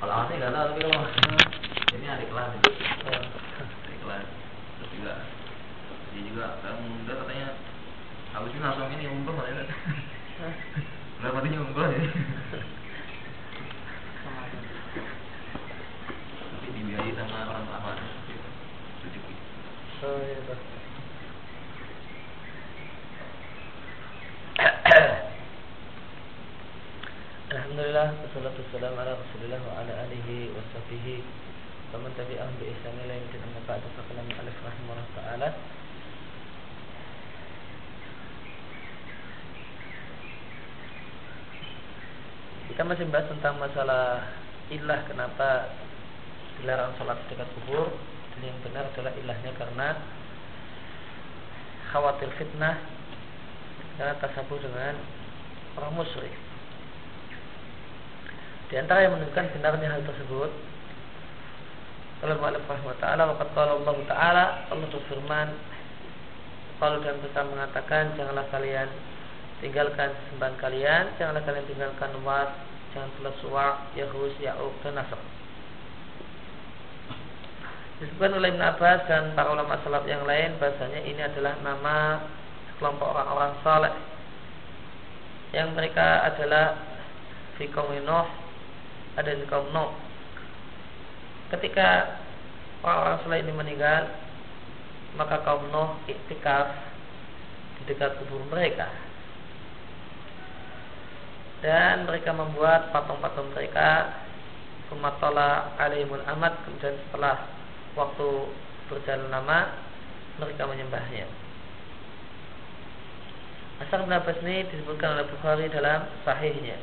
kalau awalnya nggak tahu tapi kalau ini adik kelas adik kelas. Terus juga dia juga sekarang muda katanya. Habis ini langsung ini umroh katanya Berapa matinya umroh ya. Tapi dibiayai sama orang lama sedikit Oh iya wassalatu wassalamu ala Rasulillah Kita masih bahas tentang masalah ilah kenapa dilarang sholat dekat kubur dan yang benar adalah ilahnya karena khawatir fitnah karena tasabuh dengan orang musyrik. Di antara yang menunjukkan benarnya hal tersebut kalau Mu'alif rahimah ta'ala Waqat kalau Allah ta'ala Allah berfirman Kalau dan kita mengatakan Janganlah kalian tinggalkan sembahan kalian Janganlah kalian tinggalkan was Jangan pula suwa, yahus, ya'ub, dan nasab Disebutkan oleh Ibn Abbas dan para ulama salaf yang lain Bahasanya ini adalah nama Kelompok orang-orang saleh. Yang mereka adalah Fi Nuh Ada di kaum Nuh Ketika orang-orang saleh ini meninggal Maka kaum Nuh iktikaf Di dekat kubur mereka. Dan mereka membuat patung-patung mereka Sumatola alaihimul amat Kemudian setelah waktu berjalan lama Mereka menyembahnya. Asal bin ini disebutkan oleh Bukhari dalam sahihnya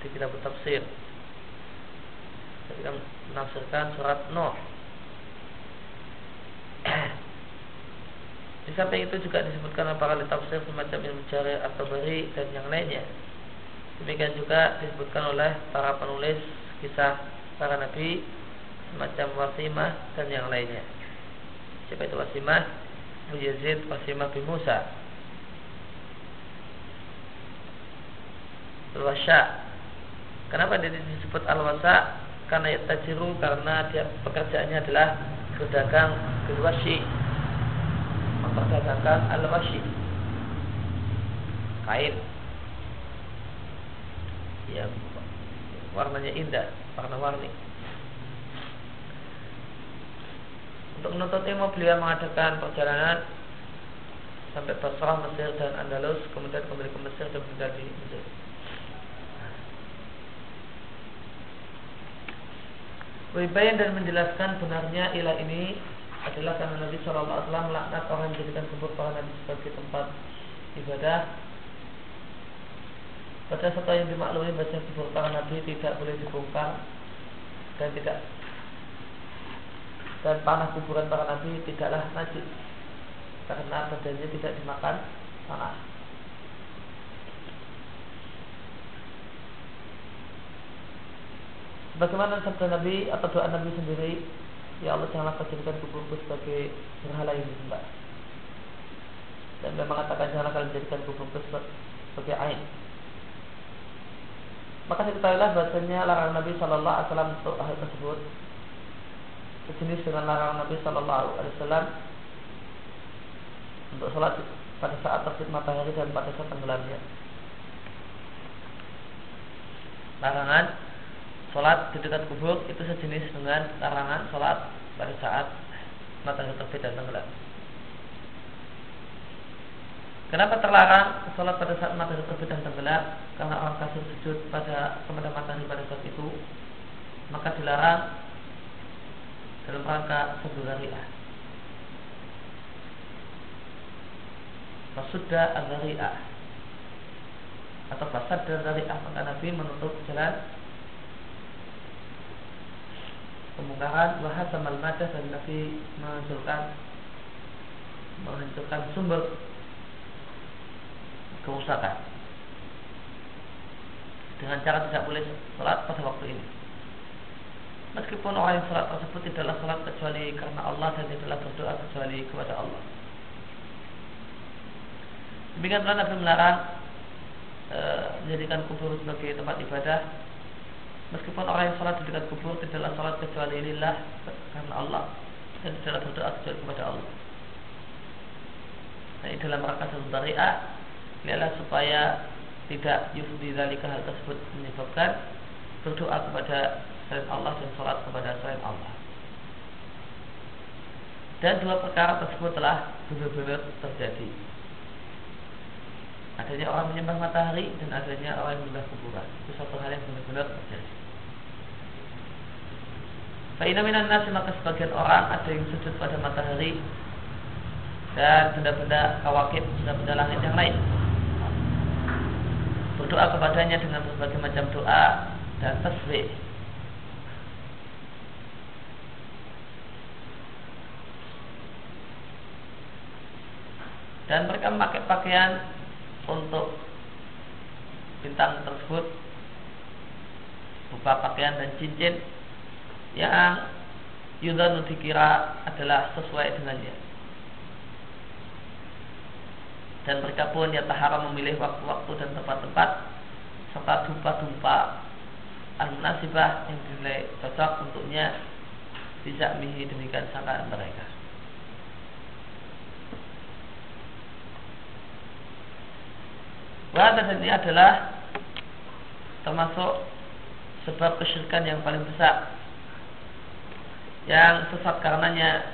Di kitab tafsir Ketika menafsirkan surat Nuh Di samping itu juga disebutkan para tafsir semacam ilmu jari atau beri dan yang lainnya Demikian juga disebutkan oleh para penulis kisah para nabi semacam Wasimah dan yang lainnya. Siapa itu Wasimah? Yazid Wasimah bin Musa. Al-Wasya. Kenapa dia disebut Al-Wasa? Karena tajiru karena dia pekerjaannya adalah berdagang bilwashi memperdagangkan al-washi kain yang warnanya indah, warna-warni. Untuk menuntut ilmu beliau mengadakan perjalanan sampai Basrah, Mesir dan Andalus, kemudian kembali ke Mesir dan meninggal di Mesir. Wibayan dan menjelaskan benarnya ilah ini adalah karena Nabi SAW melaknat orang yang menjadikan kubur para Nabi sebagai tempat ibadah pada setelah yang dimaklumi baca kubur para nabi tidak boleh dibongkar dan tidak dan panah kuburan para nabi tidaklah najis karena badannya tidak dimakan panah. Bagaimana sabda Nabi atau doa Nabi sendiri Ya Allah janganlah kau jadikan kuburku sebagai berhala yang disembah Dan dia mengatakan janganlah kalian jadikan kuburku sebagai ain maka diketahuilah bahasanya larangan Nabi Shallallahu Alaihi Wasallam untuk hal tersebut sejenis dengan larangan Nabi Shallallahu Alaihi Wasallam untuk sholat pada saat terbit matahari dan pada saat tenggelamnya. Larangan sholat di dekat kubur itu sejenis dengan larangan sholat pada saat matahari terbit dan tenggelam. Kenapa terlarang sholat pada saat matahari terbit dan tenggelam? Karena orang kafir sujud pada kepada matahari pada saat itu, maka dilarang dalam rangka sedulariah. Fasudda agariah atau fasad dari maka Nabi menutup jalan kemungkaran bahasa malmadah dan Nabi menghancurkan menghancurkan sumber kerusakan dengan cara tidak boleh sholat pada waktu ini. Meskipun orang yang sholat tersebut tidaklah sholat kecuali karena Allah dan tidaklah berdoa kecuali kepada Allah. Demikian Nabi melarang e, menjadikan kubur sebagai tempat ibadah Meskipun orang yang sholat di dekat kubur tidaklah sholat kecuali lillah karena Allah dan tidaklah berdoa kecuali kepada Allah. Nah, ini dalam rangka ini adalah supaya tidak yufdi hal tersebut menyebabkan berdoa kepada selain Allah dan sholat kepada selain Allah. Dan dua perkara tersebut telah benar-benar terjadi. Adanya orang menyembah matahari dan adanya orang menyembah kuburan. Itu satu hal yang benar-benar terjadi. Fa'ina minan nasi maka sebagian orang ada yang sujud pada matahari dan benda-benda kawakib, benda-benda langit yang lain. Berdoa kepadanya dengan berbagai macam doa dan tasbih. Dan mereka memakai pakaian untuk bintang tersebut berupa pakaian dan cincin yang Yudhanu dikira adalah sesuai dengannya. Dan mereka pun ya tahara memilih waktu-waktu dan tempat-tempat serta dupa-dupa al-munasibah yang dinilai cocok untuknya bisa mihi demikian sangkaan mereka. Wah ini adalah termasuk sebab kesyirikan yang paling besar yang sesat karenanya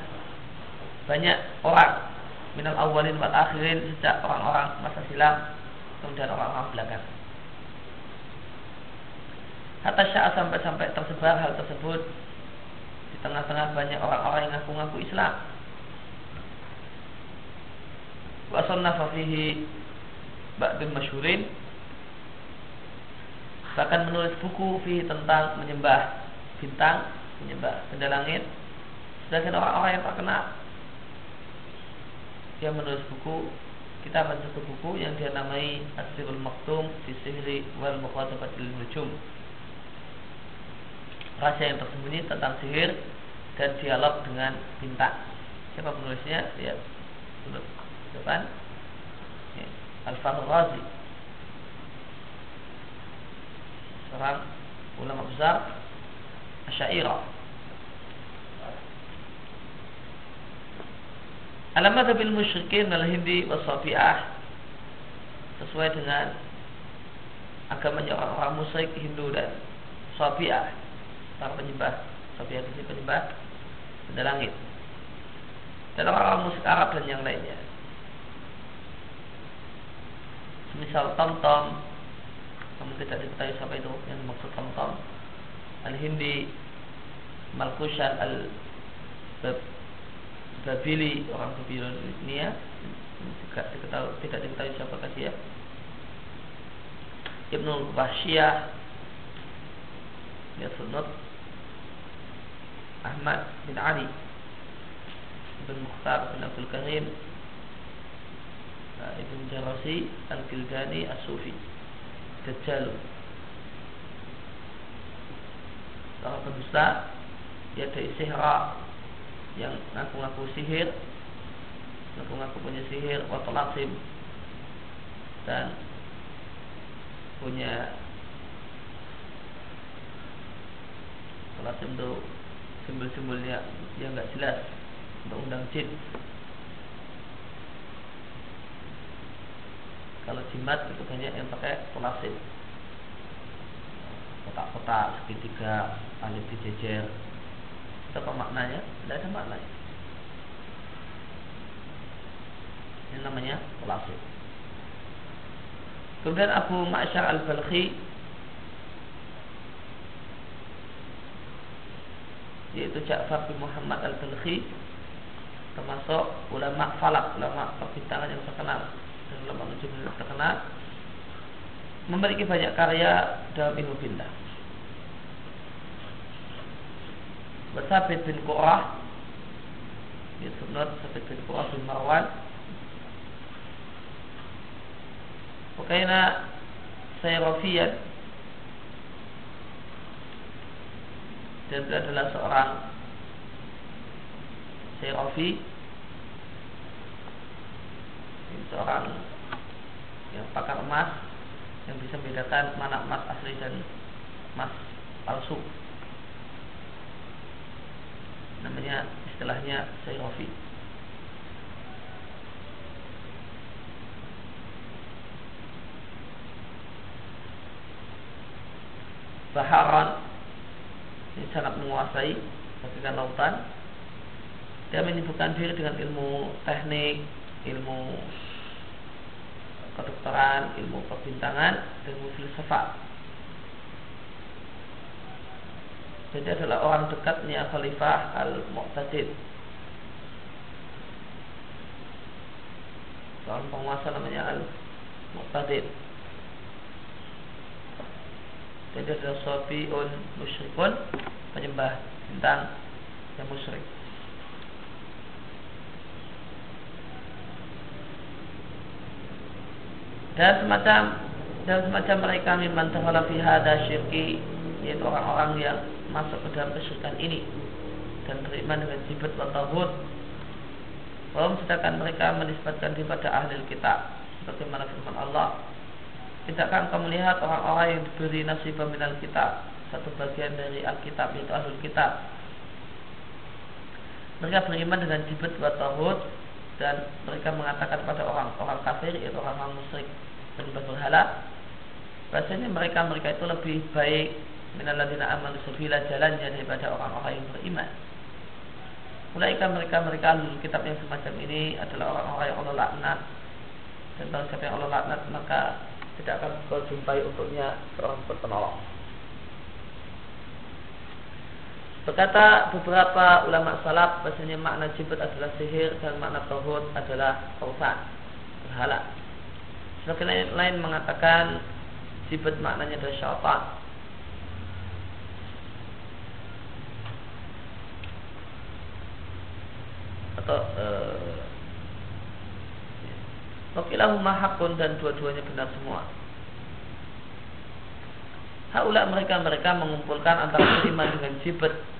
banyak orang minal awalin wal akhirin sejak orang-orang masa silam kemudian orang-orang belakang. Hatta sya'a sampai-sampai tersebar hal tersebut di tengah-tengah banyak orang-orang yang ngaku-ngaku Islam. Wa sannafa fihi ba'dun masyhurin bahkan menulis buku fihi tentang menyembah bintang menyembah benda langit. Sedangkan orang-orang yang terkenal dia menulis buku kita akan satu buku yang dia namai Asirul Maktum fi Sihri wal Muqatabatil Nujum. Rahasia yang tersembunyi tentang sihir dan dialog dengan bintang. Siapa penulisnya? Ya depan. Ya. Al-Fahr Razi seorang ulama besar Asyairah Alamat bil musyrikin al hindi wasafi'ah sesuai dengan agamanya orang-orang musyrik Hindu dan Safi'ah. Para penyembah. Safi'ah itu penyembah benda langit. Dan orang-orang musyrik Arab dan yang lainnya. Misal tom-tom. Namun tidak diketahui siapa itu. Yang maksud tom-tom al-hindi malkushan al Babili orang Babilonia. Tidak diketahui, tidak diketahui siapa dia Ibnu Wahsyah ya Sunut. Ahmad bin Ali Ibn Mukhtar bin Abdul Karim Ibn Jarasi Al-Kildani As-Sufi. Dajjal Seorang pendusta Dia ada isihra yang ngaku-ngaku sihir ngaku-ngaku punya sihir watolasim dan punya watolasim itu simbol-simbolnya yang nggak jelas untuk undang jin. Kalau jimat itu banyak yang pakai tolasim kotak-kotak segitiga alif dijejer apa maknanya? Tidak ada maknanya. Ini namanya pelasih. Kemudian Abu Ma'syar al-Balkhi yaitu Ja'far bin Muhammad al-Balkhi termasuk ulama falak, ulama perbintangan yang terkenal dan ulama nujum yang terkenal memiliki banyak karya dalam ilmu bintang. Sabit bin Qurah Ini sunat Sabit bin Qurah bin Marwan Wakaina Sayrafiyan Dan beliau adalah seorang Sayrafi Seorang Yang pakar emas Yang bisa membedakan mana emas asli dan emas palsu. Namanya istilahnya sayrofi baharan ini sangat menguasai bagikan lautan. Dia menyibukkan diri dengan ilmu teknik ilmu kedokteran ilmu perbintangan ilmu filsafat. Jadi adalah orang dekatnya Khalifah Al-Mu'tadid. Seorang penguasa namanya Al-Mu'tadid. Jadi adalah sofiun musyrikun penyembah bintang yang musyrik dan semacam dan semacam mereka memang terhalang fi hada syirki yaitu orang-orang yang masuk ke dalam kesyirikan ini. Dan beriman dengan jibat wa tauhid Walaupun sedangkan mereka menisbatkan kepada ahli kitab Bagaimana firman Allah. Tidakkah engkau melihat orang-orang yang diberi nasib minal kitab? Satu bagian dari Alkitab yaitu ahli kitab. Mereka beriman dengan jibat wa Dan mereka mengatakan pada orang-orang kafir Yaitu orang-orang musyrik dan berhala Bahasanya mereka-mereka itu lebih baik minaladina amal sabila jalannya daripada orang-orang yang beriman. Mereka mereka mereka lulus kitab yang semacam ini adalah orang-orang yang Allah laknat dan barang siapa yang Allah laknat maka tidak akan kau jumpai untuknya seorang penolong. Berkata beberapa ulama salaf bahasanya makna jibat adalah sihir dan makna tauhid adalah kausan berhala. Sebagian lain, lain mengatakan jibat maknanya adalah syaitan atau uh, Wakilahumma hakun dan dua-duanya benar semua. Haulah mereka-mereka mengumpulkan antara beriman dengan jibat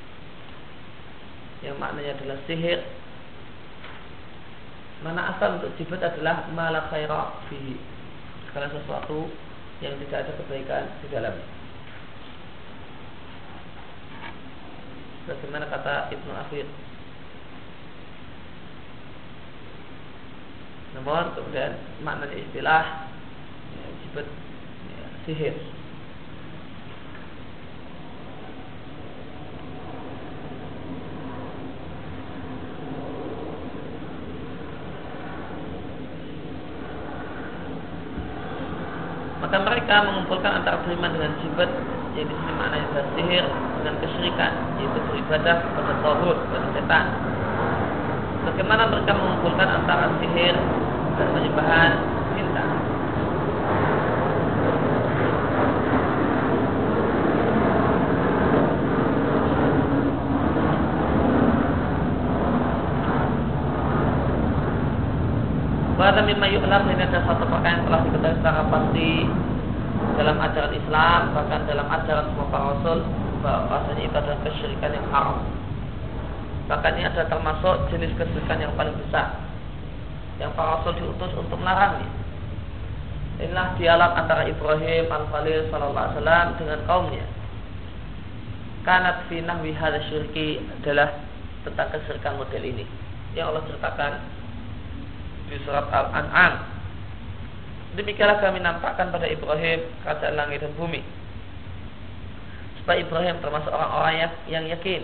yang maknanya adalah sihir. Mana asal untuk jibat adalah malah khaira fihi. Segala sesuatu yang tidak ada kebaikan di dalamnya. Bagaimana kata Ibnu Afid Namun kemudian makna istilah ya, disebut ya, sihir. Maka mereka mengumpulkan antara beriman dengan jibat yang sini maknanya adalah sihir dengan kesyirikan yaitu beribadah kepada tauhid kepada setan. Bagaimana mereka mengumpulkan antara sihir dan penyembahan? Bintang. Pada mimma yu'lam ini ada satu perkara yang telah diketahui secara pasti dalam ajaran Islam bahkan dalam ajaran semua para rasul bahwasanya itu adalah kesyirikan yang haram. Bahkan ini adalah termasuk jenis kesyirikan yang paling besar yang para rasul diutus untuk melarangnya. Inilah dialog antara Ibrahim al-Khalil sallallahu alaihi wasallam dengan kaumnya. Kanat fi nahwi syirki adalah tentang kesyirikan model ini yang Allah ceritakan di surat Al-An'am. Demikianlah kami nampakkan pada Ibrahim kerajaan langit dan bumi. Supaya Ibrahim termasuk orang-orang yang yakin.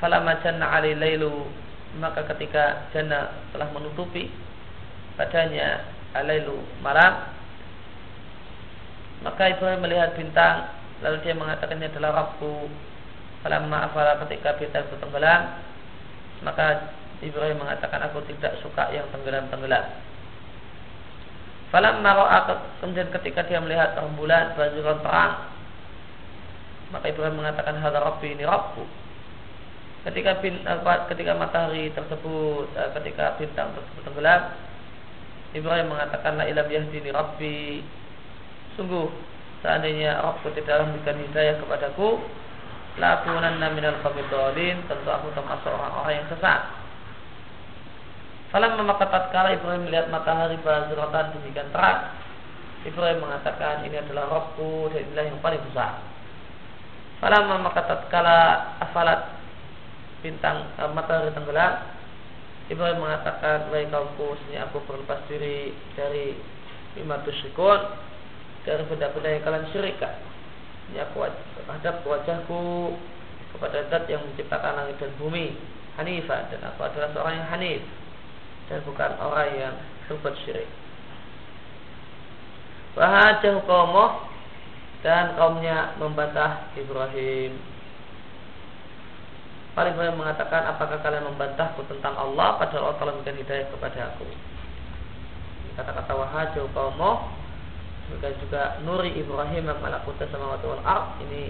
Falamma janna ali lailu maka ketika jana telah menutupi padanya alailu malam maka Ibrahim melihat bintang lalu dia mengatakannya adalah Rabbu falamma afala ketika bintang itu tenggelam maka Ibrahim mengatakan aku tidak suka yang tenggelam-tenggelam falamma ra'a kemudian ketika dia melihat rembulan bazuran perang maka Ibrahim mengatakan hadza rabbi ini Rabbu ketika bin, ketika matahari tersebut eh, ketika bintang tersebut tenggelam Ibrahim mengatakan la ilam yahdini rabbi. Sungguh seandainya Rabbku tidak memberikan hidayah kepadaku la akunanna minal qawmidhalin tentu aku termasuk orang-orang yang sesat Falam maka tatkala Ibrahim melihat matahari bazratan demikian terang Ibrahim mengatakan ini adalah Rabbku dan inilah yang paling besar. Falamma maka tatkala afalat bintang uh, matahari tenggelam Ibrahim mengatakan baik kaumku sini aku berlepas diri dari lima tusyrikun dari benda-benda yang kalian syirikan ini aku hadap wajahku kepada zat yang menciptakan langit dan bumi Hanifah. Dan aku adalah seorang yang hanif dan bukan orang yang berbuat syirik Wahajah kaumoh dan kaumnya membantah Ibrahim Paling banyak mengatakan apakah kalian membantahku tentang Allah padahal Allah telah memberikan hidayah kepada aku. Kata-kata wahaju kaumoh Demikian juga Nuri Ibrahim yang malakuta sama wal ard ini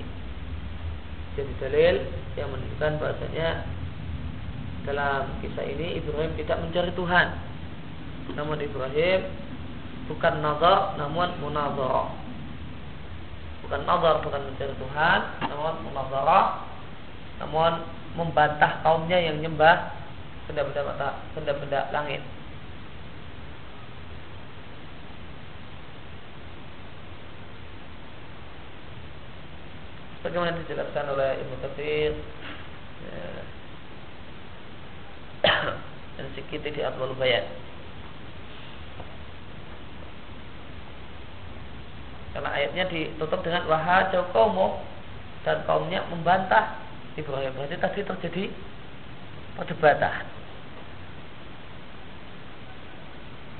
jadi dalil yang menunjukkan bahasanya dalam kisah ini Ibrahim tidak mencari Tuhan. Namun Ibrahim bukan nazar namun munazarah. Bukan nazar bukan mencari Tuhan, namun munazarah namun membantah kaumnya yang nyembah benda-benda mata, benda-benda langit. Bagaimana dijelaskan oleh Ibnu Katsir ya. dan sedikit di Adwal Bayan. Karena ayatnya ditutup dengan wahajau kaumu dan kaumnya membantah Ibrahim. Berarti tadi terjadi perdebatan.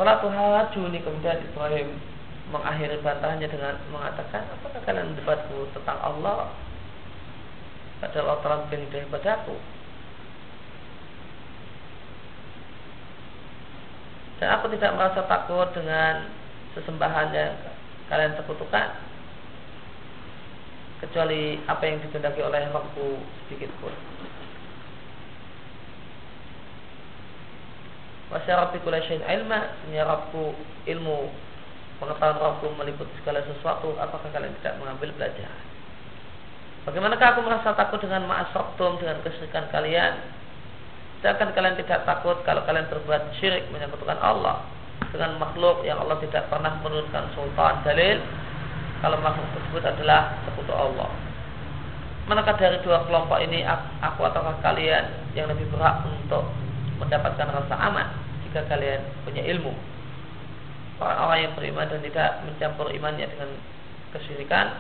Kalau tuhajuni kemudian Ibrahim mengakhiri bantahannya dengan mengatakan apakah kalian debatku tentang Allah padahal Allah telah memberi padaku dan aku tidak merasa takut dengan sesembahan yang kalian sekutukan kecuali apa yang dikehendaki oleh Rabbku sedikit pun. Wasyarafi kulasyain ilma Ya Rabbku ilmu Pengetahuan Rabbku meliputi segala sesuatu Apakah kalian tidak mengambil pelajaran Bagaimanakah aku merasa takut dengan ma'asroktum Dengan kesyirikan kalian Sedangkan kalian tidak takut Kalau kalian berbuat syirik menyebutkan Allah Dengan makhluk yang Allah tidak pernah menurunkan sultan dalil kalau makhluk tersebut adalah sekutu Allah. Manakah dari dua kelompok ini aku atau kalian yang lebih berhak untuk mendapatkan rasa aman jika kalian punya ilmu? Orang-orang yang beriman dan tidak mencampur imannya dengan kesyirikan,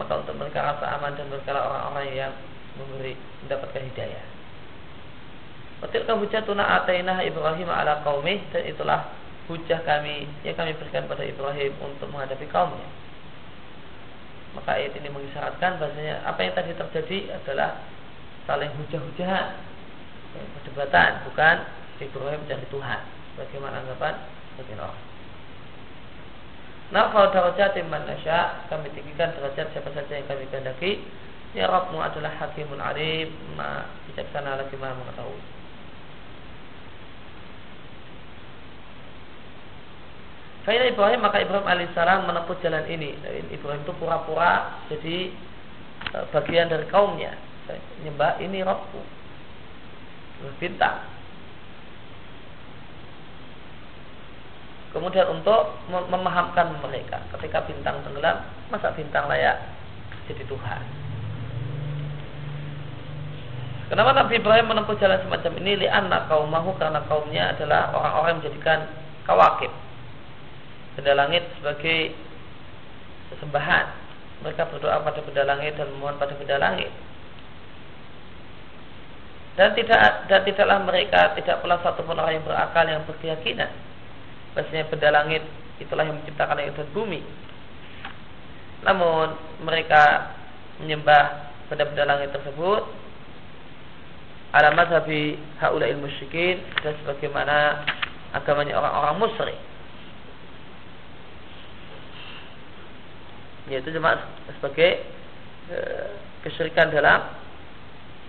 maka untuk mereka rasa aman dan mereka orang-orang yang memberi mendapatkan hidayah. Watilka hujatuna atainah Ibrahim ala qaumih dan itulah hujah kami yang kami berikan pada Ibrahim untuk menghadapi kaumnya. Maka ayat ini mengisyaratkan bahasanya apa yang tadi terjadi adalah saling hujah-hujahan, perdebatan, bukan Ibrahim mencari Tuhan. Bagaimana anggapan sebagian orang. Nafal darajat iman nasya Kami tinggikan derajat siapa saja yang kami kehendaki Ya Rabbmu adalah hakimun alim Ma bijaksana lagi maha mengetahui Fa'ila Ibrahim maka Ibrahim alaihissalam menempuh jalan ini. Ibrahim itu pura-pura jadi e, bagian dari kaumnya. Nyembah ini Robku. Bintang. Kemudian untuk memahamkan mereka ketika bintang tenggelam, masa bintang layak jadi Tuhan. Kenapa Nabi Ibrahim menempuh jalan semacam ini? Lianna kaumahu karena kaumnya adalah orang-orang yang menjadikan kawakib benda langit sebagai sesembahan. Mereka berdoa pada benda langit dan memohon pada benda langit. Dan tidak dan tidaklah mereka tidak pula satu pun orang yang berakal yang berkeyakinan bahasanya benda langit itulah yang menciptakan langit dan bumi. Namun mereka menyembah benda-benda langit tersebut ala mazhabi haula ilmu syikin dan sebagaimana agamanya orang-orang musyrik. Yaitu cuma sebagai e, kesyirikan dalam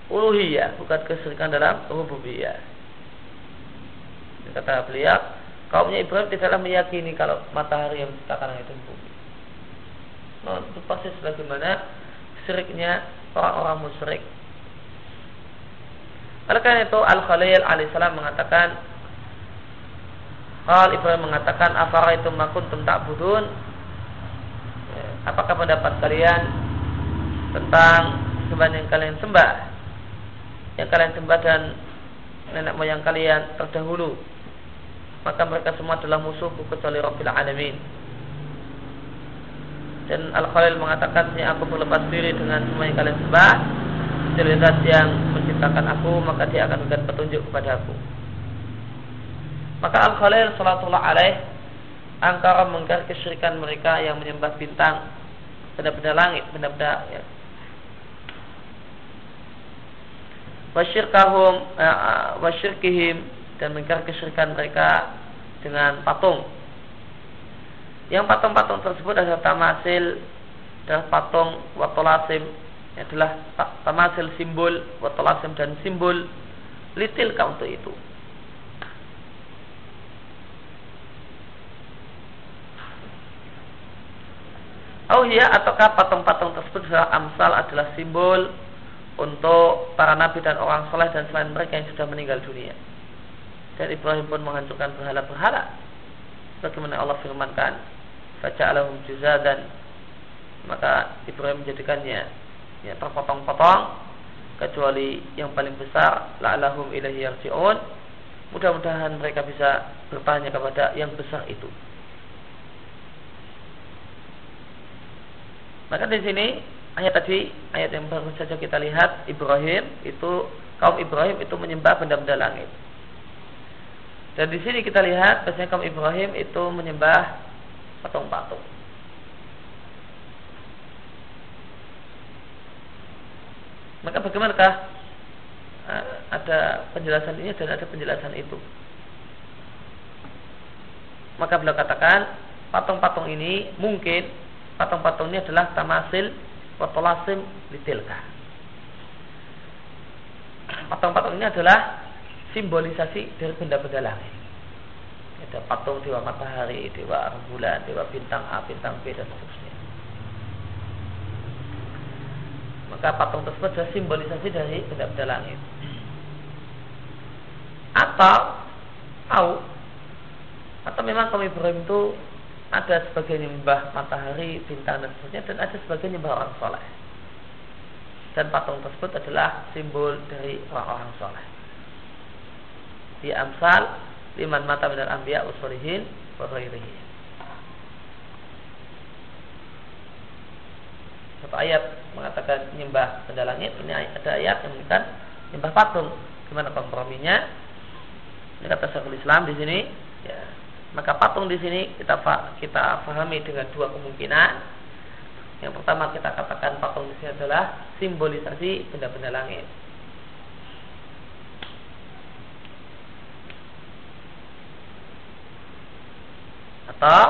uluhiyah bukan kesyirikan dalam rububiyah. Kata beliau kaumnya Ibrahim tidaklah meyakini kalau matahari yang menciptakan dan bumi. Nah, itu pasti sebagaimana syiriknya orang-orang musyrik. Oleh karena itu Al Khalil alaihissalam mengatakan Al Ibrahim mengatakan afara itu makun tak budun apakah pendapat kalian tentang sembahan yang kalian sembah? Yang kalian sembah dan nenek moyang kalian terdahulu. Maka mereka semua adalah musuhku kecuali Rabbil Alamin. Dan Al-Khalil mengatakan aku berlepas diri dengan semua yang kalian sembah. Zat yang menciptakan aku maka dia akan memberikan petunjuk kepada aku. Maka Al-Khalil salatullah alaih angkara mengkar kesyirikan mereka yang menyembah bintang benda-benda langit benda-benda ya, wasyirkahum uh, wasyirkihim dan mengkar kesyirikan mereka dengan patung. Yang patung-patung tersebut adalah tamasil dan patung watolasim adalah tamasil simbol watolasim dan simbol litilka untuk itu. Iya, ataukah patung-patung tersebut adalah amsal adalah simbol untuk para nabi dan orang soleh dan selain mereka yang sudah meninggal dunia. Dan Ibrahim pun menghancurkan berhala-berhala. Bagaimana Allah firmankan, alahum juzadan maka Ibrahim menjadikannya ya terpotong-potong kecuali yang paling besar la'alahum ilahi yarji'un mudah-mudahan mereka bisa bertanya kepada yang besar itu maka di sini ayat tadi, ayat yang baru saja kita lihat, Ibrahim itu kaum Ibrahim itu menyembah benda-benda langit. Dan di sini kita lihat bahasanya kaum Ibrahim itu menyembah patung-patung. Maka bagaimanakah eh, ada penjelasan ini dan ada penjelasan itu? Maka beliau katakan patung-patung ini mungkin patung-patung ini adalah tamasil watolasim litilka. Patung-patung ini adalah simbolisasi dari benda-benda langit. Ada patung dewa matahari, dewa bulan, dewa bintang A, bintang B dan seterusnya. Maka patung tersebut adalah simbolisasi dari benda-benda langit. Atau tahu atau memang kaum Ibrahim itu ada sebagian nyembah matahari, bintang dan seterusnya dan ada sebagian nyembah orang soleh. Dan patung tersebut adalah simbol dari orang-orang soleh. Di Amsal liman mata minal anbiya usurihin wa Satu ayat mengatakan nyembah benda langit, ini ada ayat yang mengatakan nyembah patung. Gimana komprominya? Ini kata Syekhul Islam di sini, ya, maka patung di sini kita kita pahami dengan dua kemungkinan. Yang pertama kita katakan patung di sini adalah simbolisasi benda-benda langit. Atau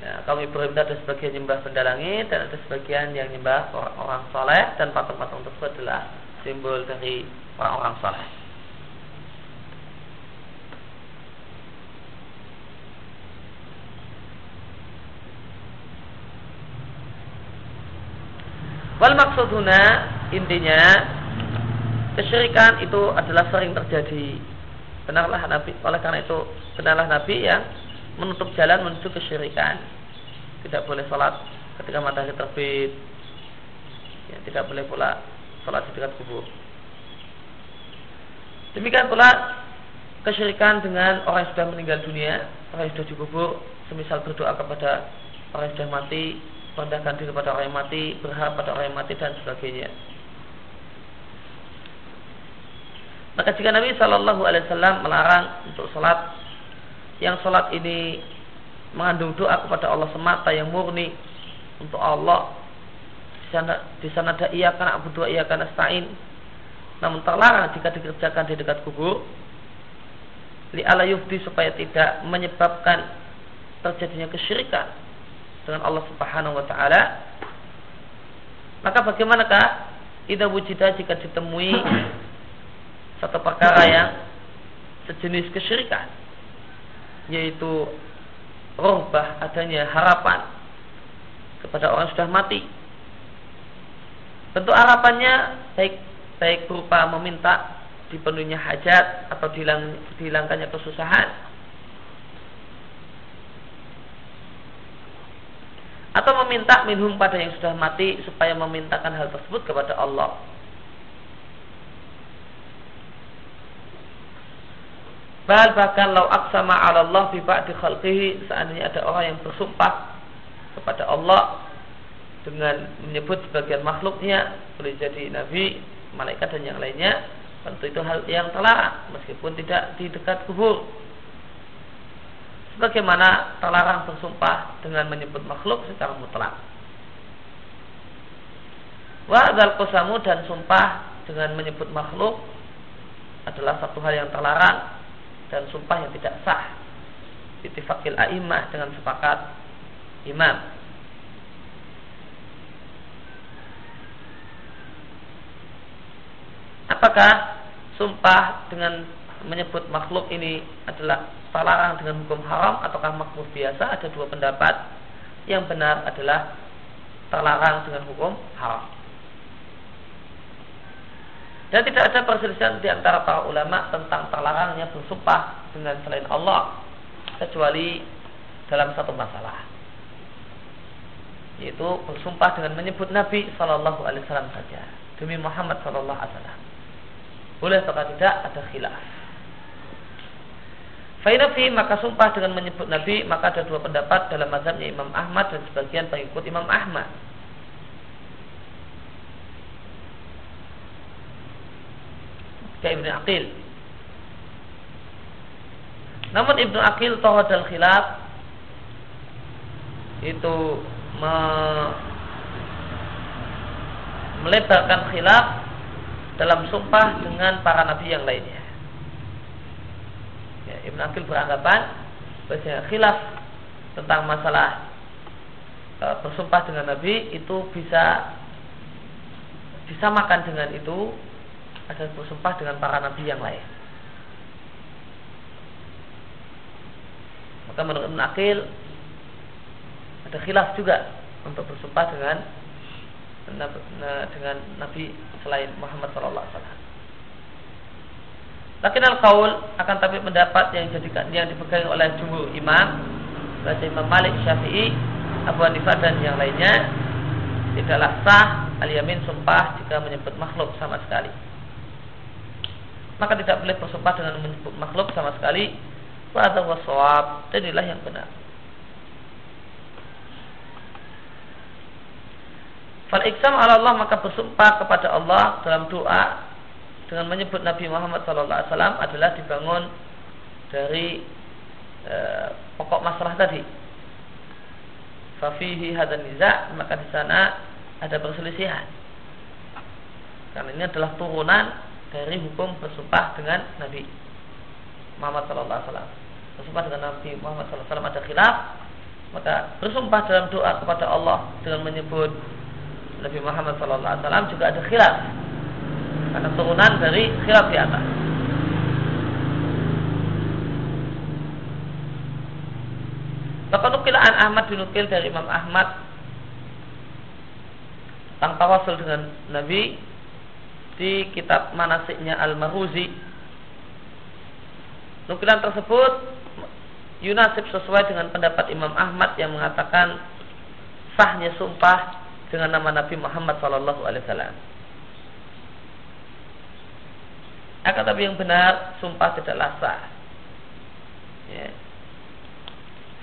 ya, kaum Ibrahim ada sebagian nyembah benda langit dan ada sebagian yang nyembah orang-orang soleh dan patung-patung tersebut adalah simbol dari orang-orang soleh. Wal maksuduna intinya kesyirikan itu adalah sering terjadi. Benarlah Nabi, oleh karena itu benarlah Nabi yang menutup jalan menuju kesyirikan. Tidak boleh sholat ketika matahari terbit. Ya, tidak boleh pula sholat di dekat kubur. Demikian pula kesyirikan dengan orang yang sudah meninggal dunia, orang yang sudah dikubur, semisal berdoa kepada orang yang sudah mati, merendahkan diri pada orang yang mati, berharap pada orang yang mati dan sebagainya. Maka jika Nabi Shallallahu Alaihi Wasallam melarang untuk sholat, yang sholat ini mengandung doa kepada Allah semata yang murni untuk Allah, di sana ada ia karena abu doa ia karena stain, namun terlarang jika dikerjakan di dekat kubur, li ala yufdi supaya tidak menyebabkan terjadinya kesyirikan dengan Allah Subhanahu wa taala. Maka bagaimanakah idza wujida jika ditemui satu perkara yang sejenis kesyirikan yaitu rohbah adanya harapan kepada orang sudah mati. Bentuk harapannya baik baik berupa meminta dipenuhinya hajat atau dihilang, dihilangkannya kesusahan atau meminta minhum pada yang sudah mati supaya memintakan hal tersebut kepada Allah. Bahal bahkan lau aksama ala Allah fi ba'di khalqihi seandainya ada orang yang bersumpah kepada Allah dengan menyebut sebagian makhluknya boleh jadi nabi, malaikat dan yang lainnya tentu itu hal yang terlarang meskipun tidak di dekat kubur sebagaimana terlarang bersumpah dengan menyebut makhluk secara mutlak. Wa adzal qasamu dan sumpah dengan menyebut makhluk adalah satu hal yang terlarang dan sumpah yang tidak sah. Itifakil a'imah dengan sepakat imam. Apakah sumpah dengan menyebut makhluk ini adalah terlarang dengan hukum haram ataukah makhluk biasa ada dua pendapat. Yang benar adalah terlarang dengan hukum haram. Dan tidak ada perselisihan di antara para ulama tentang terlarangnya bersumpah dengan selain Allah kecuali dalam satu masalah yaitu bersumpah dengan menyebut Nabi Shallallahu Alaihi Wasallam saja. Demi Muhammad Shallallahu Alaihi Wasallam. Boleh atau tidak ada khilaf. Fainafi maka sumpah dengan menyebut Nabi maka ada dua pendapat dalam mazhabnya Imam Ahmad dan sebagian pengikut Imam Ahmad. kayak Ibnu Aqil. Namun Ibnu Aqil tohadal khilaf itu me melebarkan khilaf dalam sumpah dengan para nabi yang lainnya. Ibnu Aqil beranggapan bahwa khilaf tentang masalah e, bersumpah dengan nabi itu bisa disamakan dengan itu ada bersumpah dengan para nabi yang lain. Maka menurut Ibn Akil ada khilaf juga untuk bersumpah dengan dengan Nabi selain Muhammad Sallallahu Alaihi Wasallam. Lakin al kaul akan tapi pendapat yang jadikan yang dipegang oleh jumhur imam, baca Imam Malik Syafi'i, Abu Hanifah dan yang lainnya tidaklah sah al-yamin sumpah jika menyebut makhluk sama sekali. Maka tidak boleh bersumpah dengan menyebut makhluk sama sekali. Pada waswab dan inilah yang benar. Fal iksam ala Allah maka bersumpah kepada Allah dalam doa dengan menyebut Nabi Muhammad SAW adalah dibangun dari e, pokok masalah tadi. Fafihi hadan niza maka di sana ada perselisihan. Karena ini adalah turunan dari hukum bersumpah dengan Nabi Muhammad Wasallam. Bersumpah dengan Nabi Muhammad Wasallam ada khilaf, maka bersumpah dalam doa kepada Allah dengan menyebut Nabi Muhammad Wasallam juga ada khilaf karena turunan dari khilaf di atas. Bahkan nukilaan Ahmad dinukil dari Imam Ahmad tentang tawasul dengan Nabi di kitab manasiknya Al-Mahuzi. Nukilan tersebut Yunasib sesuai dengan pendapat Imam Ahmad yang mengatakan sahnya sumpah dengan nama Nabi Muhammad Wasallam. Akan tapi yang benar sumpah tidaklah sah. Ya.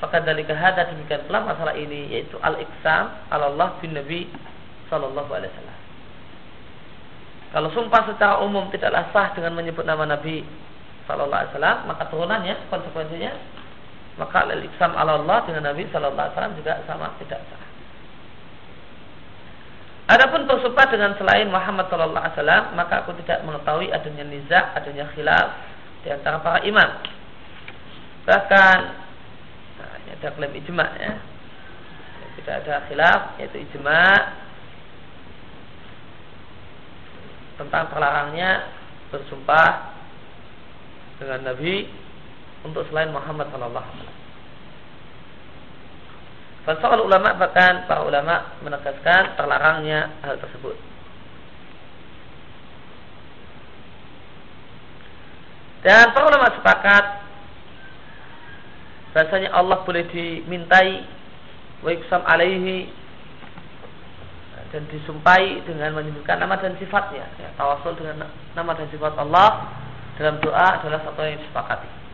Fakadhalika hada demikian pula masalah ini yaitu al-iksam Allah bin Nabi Sallallahu Alaihi Wasallam. Kalau sumpah secara umum tidaklah sah dengan menyebut nama Nabi Sallallahu Alaihi Wasallam, maka turunannya konsekuensinya maka al-iksam ala Allah dengan Nabi Sallallahu Alaihi Wasallam juga sama tidak sah. Adapun bersumpah dengan selain Muhammad Sallallahu Alaihi Wasallam, maka aku tidak mengetahui adanya niza, adanya khilaf di antara para imam. Bahkan nah, ini ada klaim ijma ya. Tidak ada khilaf yaitu ijma tentang terlarangnya bersumpah dengan Nabi untuk selain Muhammad Sallallahu Alaihi Wasallam. Fasal ulama bahkan para ulama menegaskan terlarangnya hal tersebut. Dan para ulama sepakat bahasanya Allah boleh dimintai wa iksam alaihi dan disumpahi dengan menyebutkan nama dan sifatnya ya, tawasul dengan nama dan sifat Allah dalam doa adalah satu yang disepakati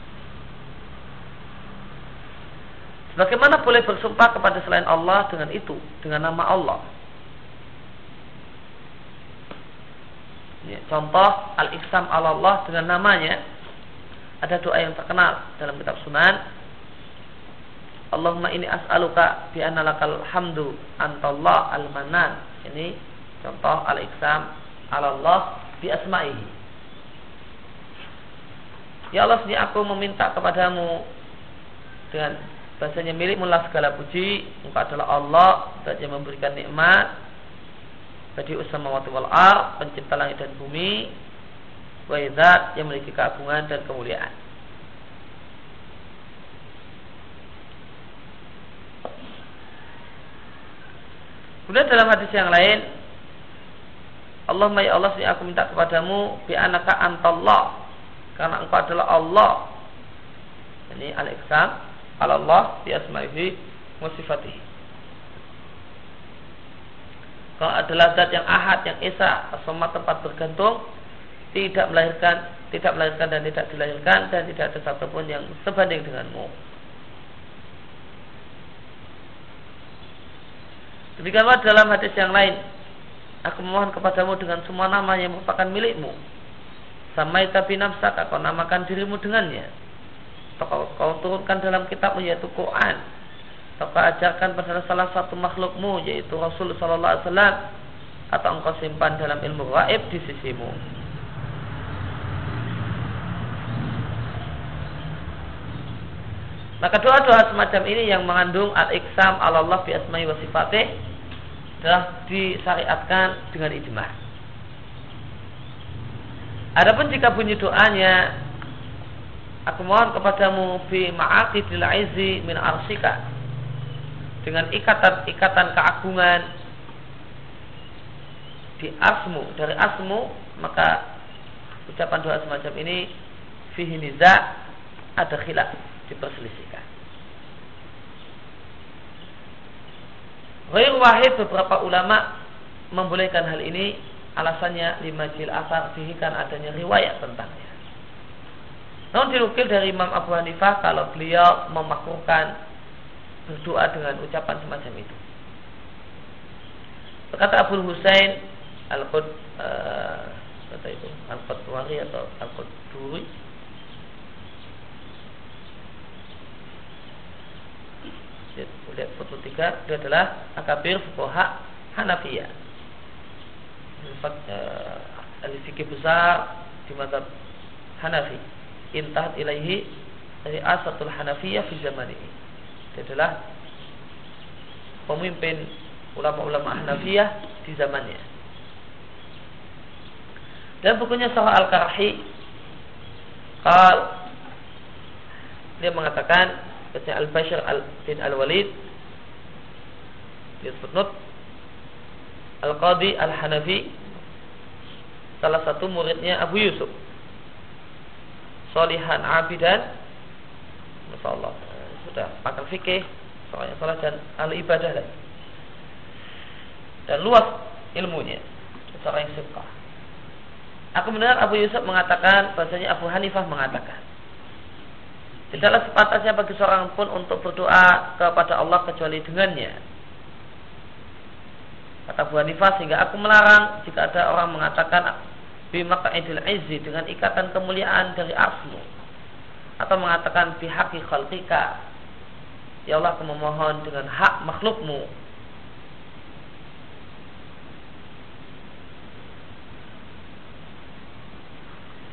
Bagaimana boleh bersumpah kepada selain Allah dengan itu, dengan nama Allah? Ya, contoh al-iksam Allah dengan namanya ada doa yang terkenal dalam kitab Sunan. Allahumma ini as'aluka bi anna lakal hamdu antallah al-manan. Ini contoh al-iksam Allah bi asma'ihi. Ya Allah, ini aku meminta kepadamu dengan bahasanya milikmu lah segala puji engkau adalah Allah yang memberikan nikmat. Bagi usamawati wal ar pencipta langit dan bumi wa zat yang memiliki keagungan dan kemuliaan. Kemudian dalam hadis yang lain Allahumma ya Allah aku minta kepadamu bi anaka antallah karena engkau adalah Allah. Ini al-iksam Allah di asma'ihi wa sifatihi. Kalau adalah zat yang ahad, yang esa, semua tempat bergantung, tidak melahirkan, tidak melahirkan dan tidak dilahirkan dan tidak ada satupun yang sebanding denganmu. Demikianlah dalam hadis yang lain, aku memohon kepadamu dengan semua nama yang merupakan milikmu. Samai tapi nafsak, kau namakan dirimu dengannya atau kau, turunkan dalam kitab yaitu Quran atau kau ajarkan pada salah satu makhlukmu yaitu Rasul Sallallahu Alaihi Wasallam atau engkau simpan dalam ilmu gaib di sisimu. Maka doa-doa semacam ini yang mengandung al-iksam Allah bi asma'i wa sifatih telah disyariatkan dengan ijma. Adapun jika bunyi doanya Aku mohon kepadamu fi ma'aqidil aizi min arsika dengan ikatan-ikatan keagungan di asmu dari asmu maka ucapan doa semacam ini fihi niza ada khilaf diperselisihkan. Ghair wahid beberapa ulama membolehkan hal ini alasannya lima jil asar dihikan adanya riwayat tentangnya. Namun dinukil dari Imam Abu Hanifah kalau beliau memakruhkan berdoa dengan ucapan semacam itu. Berkata Abu Husain Al-Qud uh, kata itu Al-Qudwari atau Al-Quduri. Lihat foto tiga dia adalah akabir fukoha Hanafiyah. Uh, al-fikih besar di mata Hanafi intahat ilaihi dari asatul Hanafiyah fi zaman ini. Dia adalah pemimpin ulama-ulama Hanafiyah di zamannya. Dan bukunya Salah Al-Karhi Kal Dia mengatakan Baca Al-Bashir al bin Al-Walid Dia footnote Al-Qadi Al-Hanafi Salah satu muridnya Abu Yusuf solihan abidan. Masya Allah sudah pakar fikih soalnya salah dan al ibadah lagi. Dan luas ilmunya seorang yang suka. Aku mendengar Abu Yusuf mengatakan bahasanya Abu Hanifah mengatakan tidaklah sepatasnya bagi seorang pun untuk berdoa kepada Allah kecuali dengannya. Kata Abu Hanifah sehingga aku melarang jika ada orang mengatakan bimaq'idil izzi dengan ikatan kemuliaan dari asmu atau mengatakan bihaqi khalqika ya Allah aku memohon dengan hak makhlukmu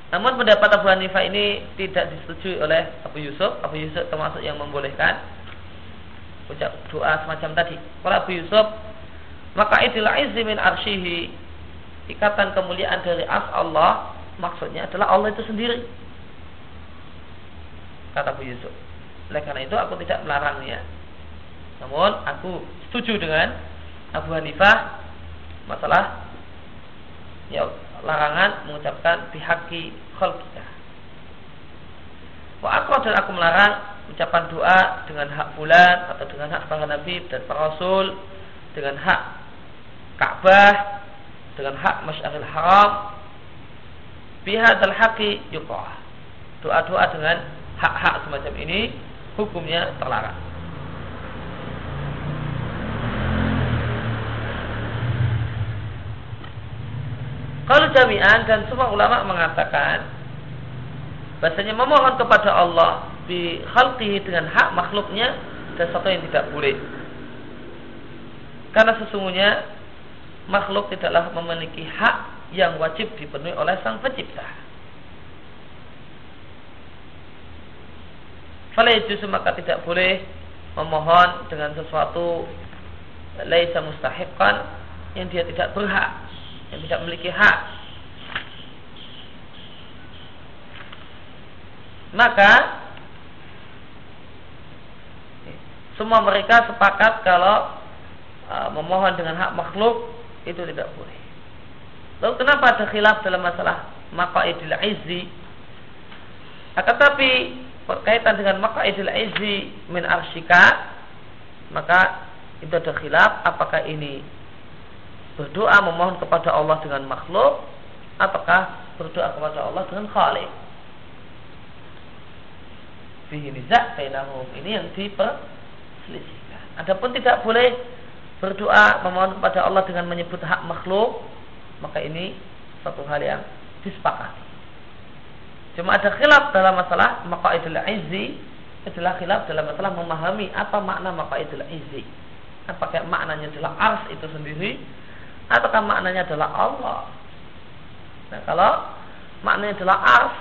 Namun pendapat Abu Hanifah ini tidak disetujui oleh Abu Yusuf. Abu Yusuf termasuk yang membolehkan ucap doa semacam tadi. Kalau Abu Yusuf maka idil izzi min arshihi ikatan kemuliaan dari as Allah maksudnya adalah Allah itu sendiri. Kata Abu Yusuf. Oleh karena itu aku tidak melarangnya namun aku setuju dengan Abu Hanifah masalah ya larangan mengucapkan bihaki khalqika. Wa aku dan aku melarang ucapan doa dengan hak bulan atau dengan hak para nabi dan para rasul dengan hak Ka'bah dengan hak Masyaril Haram bihadzal haqi yuqah doa-doa dengan hak-hak semacam ini hukumnya terlarang Kalau jami'an dan semua ulama mengatakan bahasanya memohon kepada Allah bi khalqihi dengan hak makhluknya dan sesuatu yang tidak boleh. Karena sesungguhnya makhluk tidaklah memiliki hak yang wajib dipenuhi oleh sang pencipta. Fala justru maka tidak boleh memohon dengan sesuatu laisa mustahiqan yang dia tidak berhak yang tidak memiliki hak maka semua mereka sepakat kalau uh, memohon dengan hak makhluk itu tidak boleh. Lalu kenapa ada khilaf dalam masalah maqaidil izzi? Akan tapi berkaitan dengan maqaidil izzi min arsyika maka itu ada khilaf apakah ini berdoa memohon kepada Allah dengan makhluk ataukah berdoa kepada Allah dengan khalik fihi ini yang diperselisihkan adapun tidak boleh berdoa memohon kepada Allah dengan menyebut hak makhluk maka ini satu hal yang disepakati. Cuma ada khilaf dalam masalah maqaidul izzi adalah khilaf dalam masalah memahami apa makna maqaidul izzi. Apakah maknanya adalah ars itu sendiri ataukah maknanya adalah Allah? Nah kalau maknanya adalah arf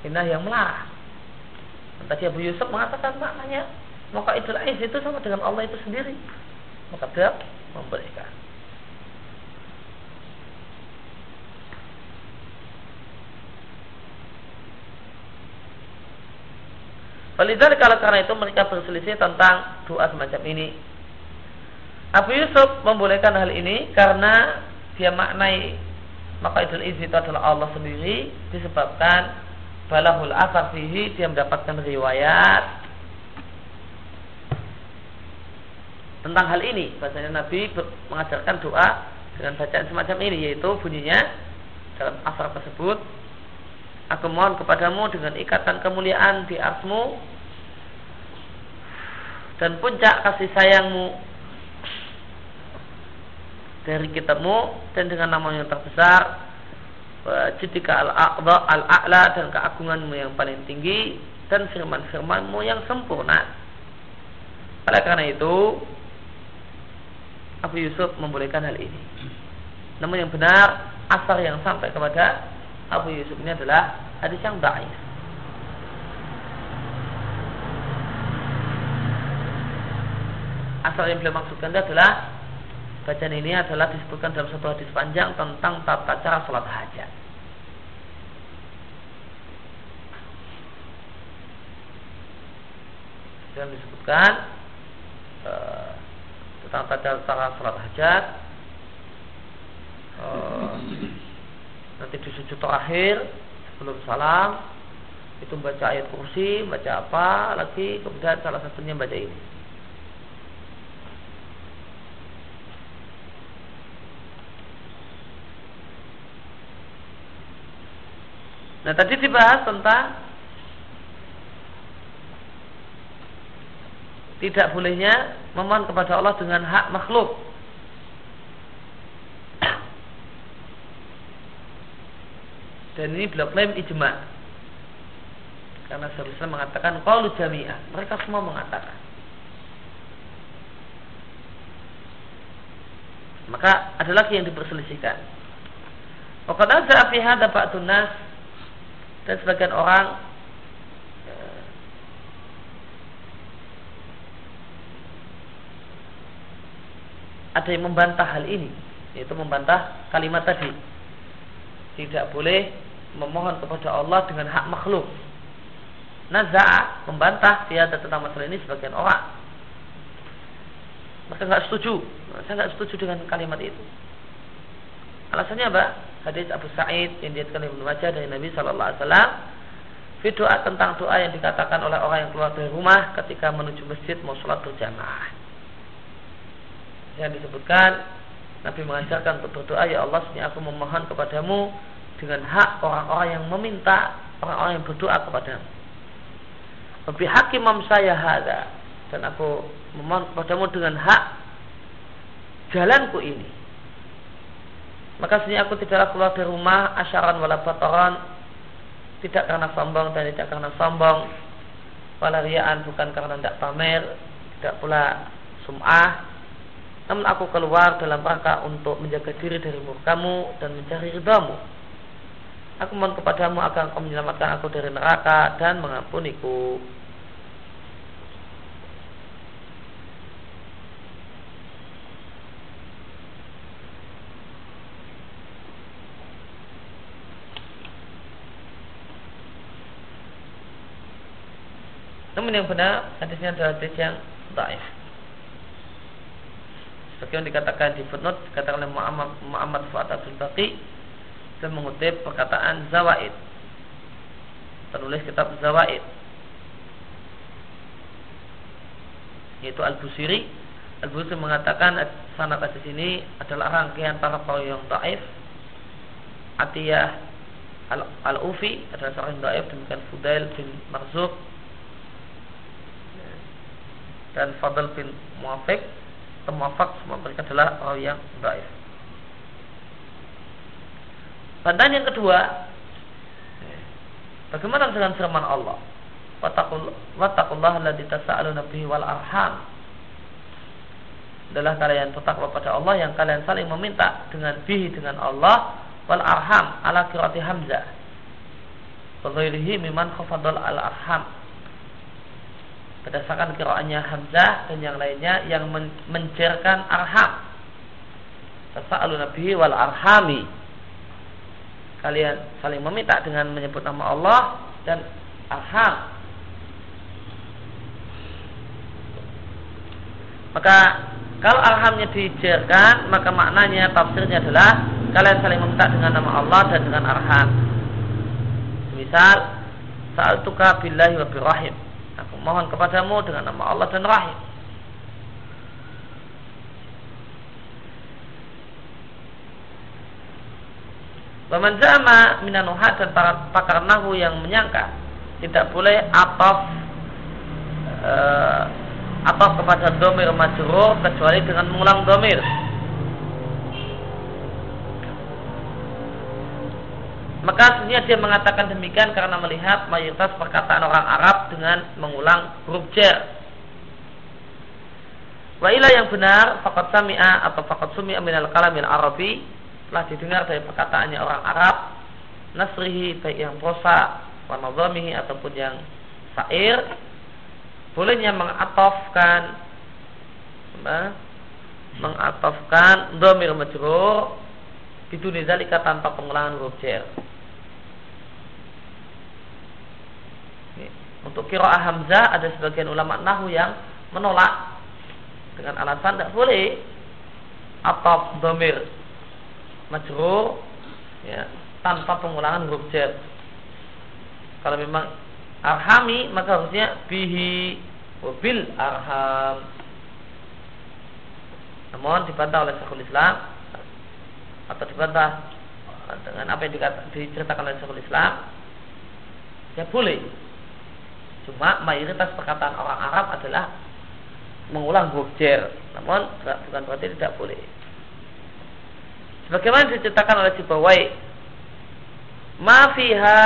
pindah yang melarang. Tadi Abu Yusuf mengatakan maknanya maka itu aiz itu sama dengan Allah itu sendiri maka dia memberikan. Walidhal kalau karena itu mereka berselisih tentang doa semacam ini. Abu Yusuf membolehkan hal ini karena dia maknai maka idul izi itu adalah Allah sendiri disebabkan balahul asar fihi dia mendapatkan riwayat tentang hal ini bahasanya Nabi mengajarkan doa dengan bacaan semacam ini yaitu bunyinya dalam asar tersebut aku mohon kepadamu dengan ikatan kemuliaan di asmu dan puncak kasih sayangmu dari kitabmu dan dengan nama yang terbesar jika al-a'la al-a'la dan keagunganmu yang paling tinggi dan firman-firmanmu yang sempurna. Oleh karena itu Abu Yusuf membolehkan hal ini. Namun yang benar asar yang sampai kepada Abu Yusuf ini adalah hadis yang baik. Asal yang beliau maksudkan adalah Bacaan ini adalah disebutkan dalam satu hadis panjang tentang tata cara sholat hajat. Dan disebutkan uh, tentang tata cara sholat hajat. Uh, nanti di sujud terakhir sebelum salam itu baca ayat kursi, baca apa lagi, kemudian salah satunya baca ini. Nah tadi dibahas tentang tidak bolehnya memohon kepada Allah dengan hak makhluk. Dan ini beliau klaim ijma. Karena seharusnya mengatakan qaulu jami'ah. Mereka semua mengatakan. Maka ada lagi yang diperselisihkan. Waqad azza fi hadza ba'dun nas dan sebagian orang eh, ada yang membantah hal ini yaitu membantah kalimat tadi. Tidak boleh memohon kepada Allah dengan hak makhluk. Naza membantah dia tentang masalah ini sebagian orang. Mereka nggak setuju. Saya nggak setuju dengan kalimat itu. Alasannya apa? Hadis Abu Sa'id yang diatkan Ibnu Majah dari Nabi Shallallahu Alaihi Wasallam. Doa tentang doa yang dikatakan oleh orang yang keluar dari rumah ketika menuju masjid mau sholat berjamaah. Yang disebutkan Nabi mengajarkan untuk berdoa ya Allah sini aku memohon kepadamu dengan hak orang-orang yang meminta orang-orang yang berdoa kepadamu. Lebih hakim saya ada dan aku memohon kepadamu dengan hak jalanku ini. Maka sini aku tidaklah keluar dari rumah asyaran wala bataran. Tidak karena sombong dan tidak karena sombong. Walariaan bukan karena tidak pamer. Tidak pula sum'ah namun aku keluar dalam rangka untuk menjaga diri dari murkamu dan mencari ridhamu aku mohon kepadamu agar kau menyelamatkan aku dari neraka dan mengampuniku Namun yang benar hadisnya adalah hadis yang daif. Seperti dikatakan di footnote dikatakan oleh Muhammad Muhammad Fuad Abdul Baqi dan mengutip perkataan Zawaid. Penulis kitab Zawaid. Yaitu Al-Busiri. Al-Busiri mengatakan sanad hadis ini adalah rangkaian para perawi yang daif. Atiyah Al-Ufi adalah seorang yang daif demikian Fudail bin Marzuq dan Fadl bin Muafiq Muafak semua mereka adalah orang yang baik. Bantahan yang kedua Bagaimana dengan firman Allah? Wattaqullah alladhi tasa'aluna bihi wal arham. Adalah kalian bertakwa pada Allah yang kalian saling meminta dengan bihi dengan Allah wal arham ala kirati hamzah. Wa ghairihi miman khafadul al arham berdasarkan kiraannya Hamzah dan yang lainnya yang men mencerkan arham. Tasa'alu nabihi wal arhami. Kalian saling meminta dengan menyebut nama Allah dan arham. Maka kalau arhamnya dijerkan maka maknanya tafsirnya adalah kalian saling meminta dengan nama Allah dan dengan arham. Misal, sa'altuka billahi wa birrahim mohon kepadamu dengan nama Allah dan Rahim. Waman jama minanuhat dan para pakar nahu yang menyangka tidak boleh ataf ataf kepada domir majrur kecuali dengan mengulang domir Maka sebenarnya dia mengatakan demikian karena melihat mayoritas perkataan orang Arab dengan mengulang huruf jar. Wa yang benar fakat sami'a atau fakat sumi'a minal kalamil arabi telah didengar dari perkataannya orang Arab nasrihi baik yang prosa wa ataupun yang sair bolehnya mengatofkan mengatofkan domir majrur biduni zalika tanpa pengulangan huruf jar. Untuk kiroah Hamzah ada sebagian ulama nahu yang menolak dengan alasan tidak boleh atau domir majrur ya, tanpa pengulangan huruf jar. Kalau memang arhami maka harusnya bihi wabil arham. Namun dibantah oleh Syekhul Islam atau dibantah dengan apa yang diceritakan oleh Syekhul Islam ya boleh Cuma mayoritas perkataan orang Arab adalah mengulang huruf namun bukan berarti tidak boleh. Sebagaimana diceritakan oleh Sibawai, ma fiha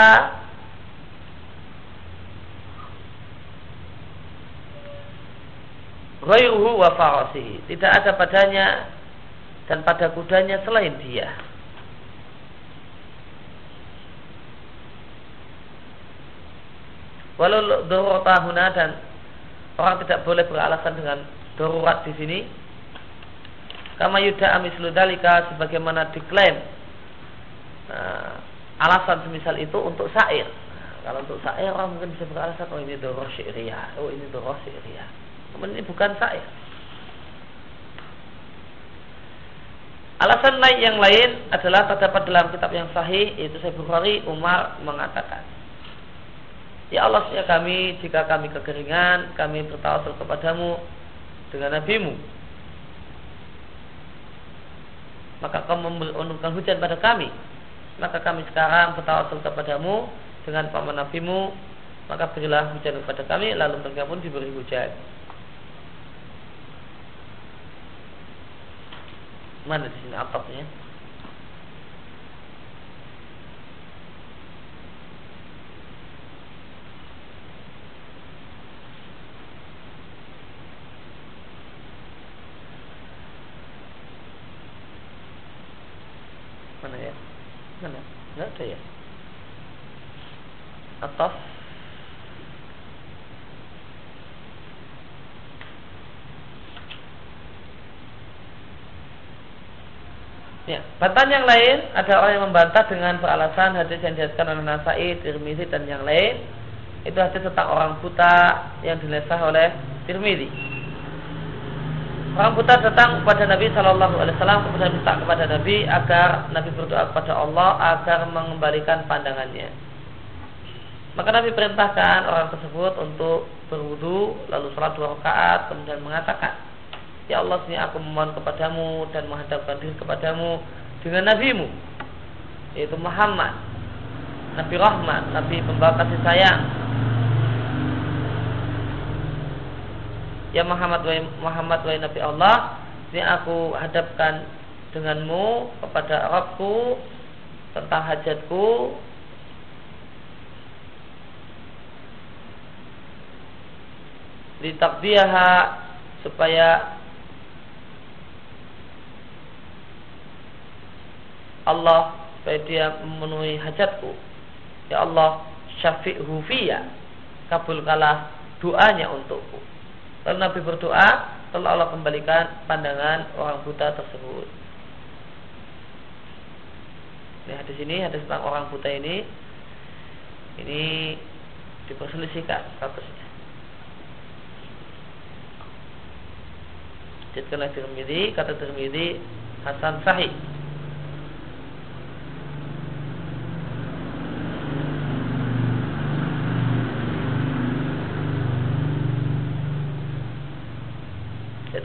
ghairuhu wa farasihi. Tidak ada padanya dan pada kudanya selain dia. Walau tahuna dan orang tidak boleh beralasan dengan darurat di sini. Kama yuda amislu dalika sebagaimana diklaim nah, alasan semisal itu untuk sair. Nah, kalau untuk sair orang mungkin bisa beralasan oh ini darurat syi'riyah, oh ini darurat syi'riyah. Namun ini bukan sair. Alasan lain yang lain adalah terdapat dalam kitab yang sahih yaitu Sahih Bukhari Umar mengatakan Ya Allah ya kami jika kami kekeringan kami bertawasul kepadamu dengan nabimu. Maka kamu menurunkan hujan pada kami. Maka kami sekarang bertawasul kepadamu dengan paman nabimu. Maka berilah hujan kepada kami lalu mereka pun diberi hujan. Mana di sini atapnya mana ya mana nggak ada ya atas Ya, bantahan yang lain ada orang yang membantah dengan beralasan hadis yang dihadirkan oleh Nasai, Tirmizi dan yang lain itu hadis tentang orang buta yang dilesah oleh Tirmizi. Orang buta datang kepada Nabi Shallallahu Alaihi Wasallam kemudian minta kepada Nabi agar Nabi berdoa kepada Allah agar mengembalikan pandangannya. Maka Nabi perintahkan orang tersebut untuk berwudu lalu sholat dua rakaat kemudian mengatakan Ya Allah ini aku memohon kepadamu dan menghadapkan diri kepadamu dengan nabimu yaitu Muhammad Nabi Rahmat, Nabi pembawa kasih sayang. Ya Muhammad wa Muhammad wa Nabi Allah ini aku hadapkan denganmu kepada Rabbku tentang hajatku. Ditakdiyaha supaya Allah supaya dia memenuhi hajatku. Ya Allah, syafi'hu fiyya. Kabulkanlah doanya untukku. Lalu Nabi berdoa, lalu Allah kembalikan pandangan orang buta tersebut. Ini hadis ini, hadis tentang orang buta ini, ini diperselisihkan statusnya. Jadikanlah Tirmidzi, kata Tirmidzi Hasan Sahih.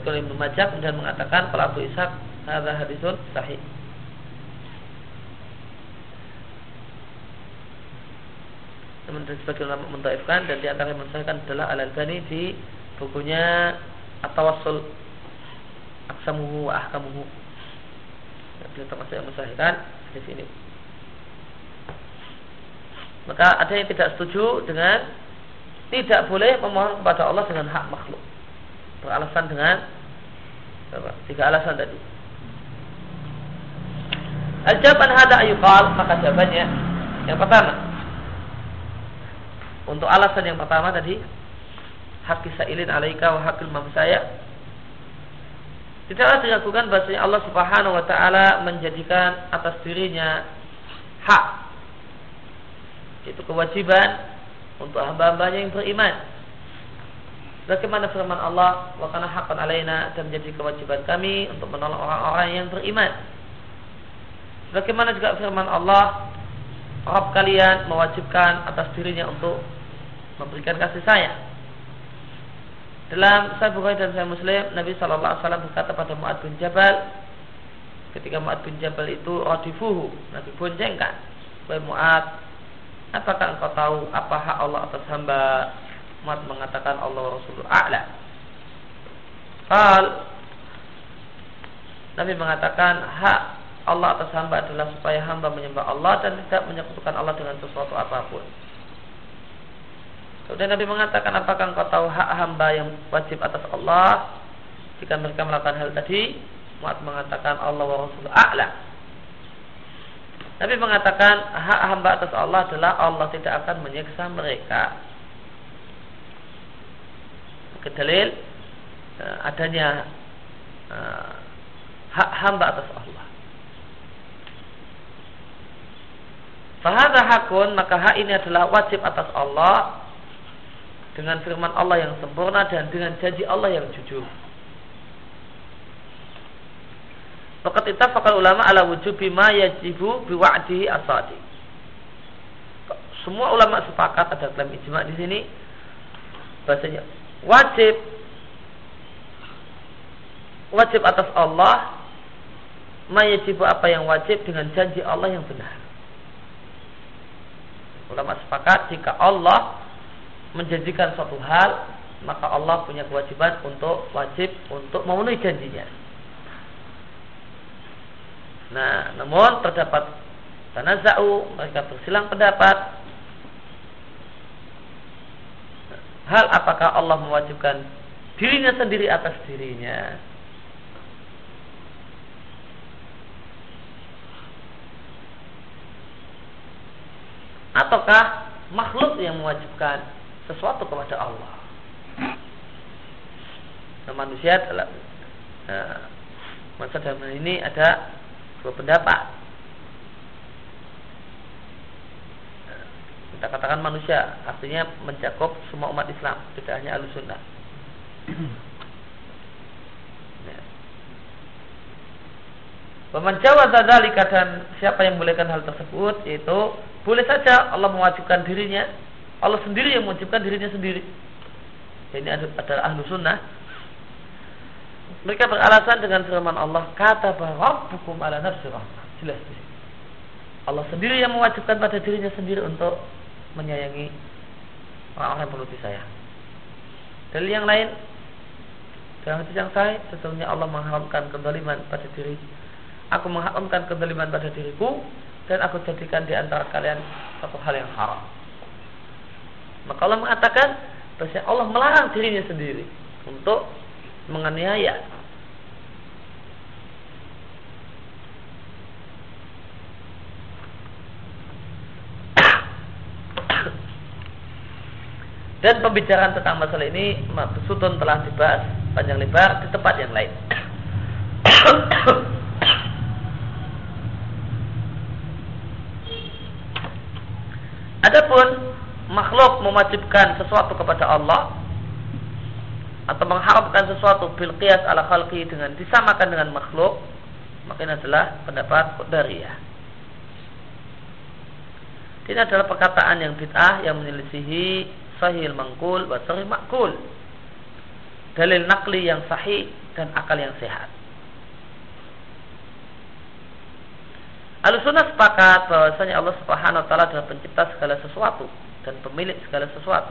oleh Majah kemudian mengatakan kalau Abu Ishaq ada hadisun sahih. Namun sebagian ulama mentaifkan dan di antara yang mensahihkan adalah Al Albani di bukunya At-Tawassul Aksamuhu wa Ahkamuhu. Dia termasuk yang mensahihkan di sini. Maka ada yang tidak setuju dengan tidak boleh memohon kepada Allah dengan hak makhluk. Beralasan dengan Tiga alasan tadi. Al-jawaban hada ayuqal maka jawabannya yang pertama. Untuk alasan yang pertama tadi hak sailin alaika wa hakil mam saya Tidaklah diragukan bahasanya Allah Subhanahu wa taala menjadikan atas dirinya hak itu kewajiban untuk hamba-hambanya yang beriman Bagaimana firman Allah, "Wa kana haqqan alaina" dan menjadi kewajiban kami untuk menolong orang-orang yang beriman. Bagaimana juga firman Allah, Rabb kalian mewajibkan atas dirinya untuk memberikan kasih sayang. Dalam Sahih Bukhari dan Sahih Muslim, Nabi Shallallahu Alaihi Wasallam berkata pada Muad bin Jabal, ketika Muad bin Jabal itu radifuhu, Nabi boncengkan, wahai Muad, apakah engkau tahu apa hak Allah atas hamba Ahmad mengatakan Allah Rasulullah a'la. Nabi mengatakan hak Allah atas hamba adalah supaya hamba menyembah Allah dan tidak menyekutukan Allah dengan sesuatu apa pun. Kemudian Nabi mengatakan apakah engkau tahu hak hamba yang wajib atas Allah jika mereka melakukan hal tadi? Muat mengatakan Allah wa Rasul a'la. Nabi mengatakan hak hamba atas Allah adalah Allah tidak akan menyiksa mereka ke dalil uh, adanya uh, hak hamba atas Allah. Fahada hakun maka hak ini adalah wajib atas Allah dengan firman Allah yang sempurna dan dengan janji Allah yang jujur. Fakat ittafaqal ulama ala wujubi ma yajibu biwa'dihi asadi. semua ulama sepakat ada klaim ijma di sini bahasanya wajib wajib atas Allah mayajibu apa yang wajib dengan janji Allah yang benar. Ulama sepakat jika Allah menjanjikan suatu hal maka Allah punya kewajiban untuk wajib untuk memenuhi janjinya. Nah, namun terdapat tanaza'u, mereka bersilang pendapat hal apakah Allah mewajibkan dirinya sendiri atas dirinya? Ataukah makhluk yang mewajibkan sesuatu kepada Allah? Nah, manusia adalah nah, masa dalam ini ada dua pendapat kita katakan manusia artinya mencakup semua umat Islam tidak hanya alus sunnah. Ya. Paman Jawa dzalika dan siapa yang bolehkan hal tersebut yaitu boleh saja Allah mewajibkan dirinya Allah sendiri yang mewajibkan dirinya sendiri. Ini adalah ahlu sunnah. Mereka beralasan dengan firman Allah kata rabbukum ala nafsi rahmah. Jelas Allah sendiri yang mewajibkan pada dirinya sendiri untuk menyayangi orang-orang yang perlu disayang. Dalil yang lain dalam hadis yang saya sesungguhnya Allah mengharamkan kedoliman pada diri. Aku mengharamkan kedoliman pada diriku dan aku jadikan di antara kalian satu hal yang haram. Maka Allah mengatakan bahwa Allah melarang dirinya sendiri untuk menganiaya Dan pembicaraan tentang masalah ini Sutun telah dibahas panjang lebar di tempat yang lain. Adapun makhluk mewajibkan sesuatu kepada Allah atau mengharapkan sesuatu bil qiyas ala khalqi dengan disamakan dengan makhluk maka ini adalah pendapat Qadariyah. Ini adalah perkataan yang bid'ah yang menyelisihi sahih mangkul wa sahih makul dalil nakli yang sahih dan akal yang sehat Al-Sunnah sepakat bahwasanya Allah Subhanahu wa taala adalah pencipta segala sesuatu dan pemilik segala sesuatu.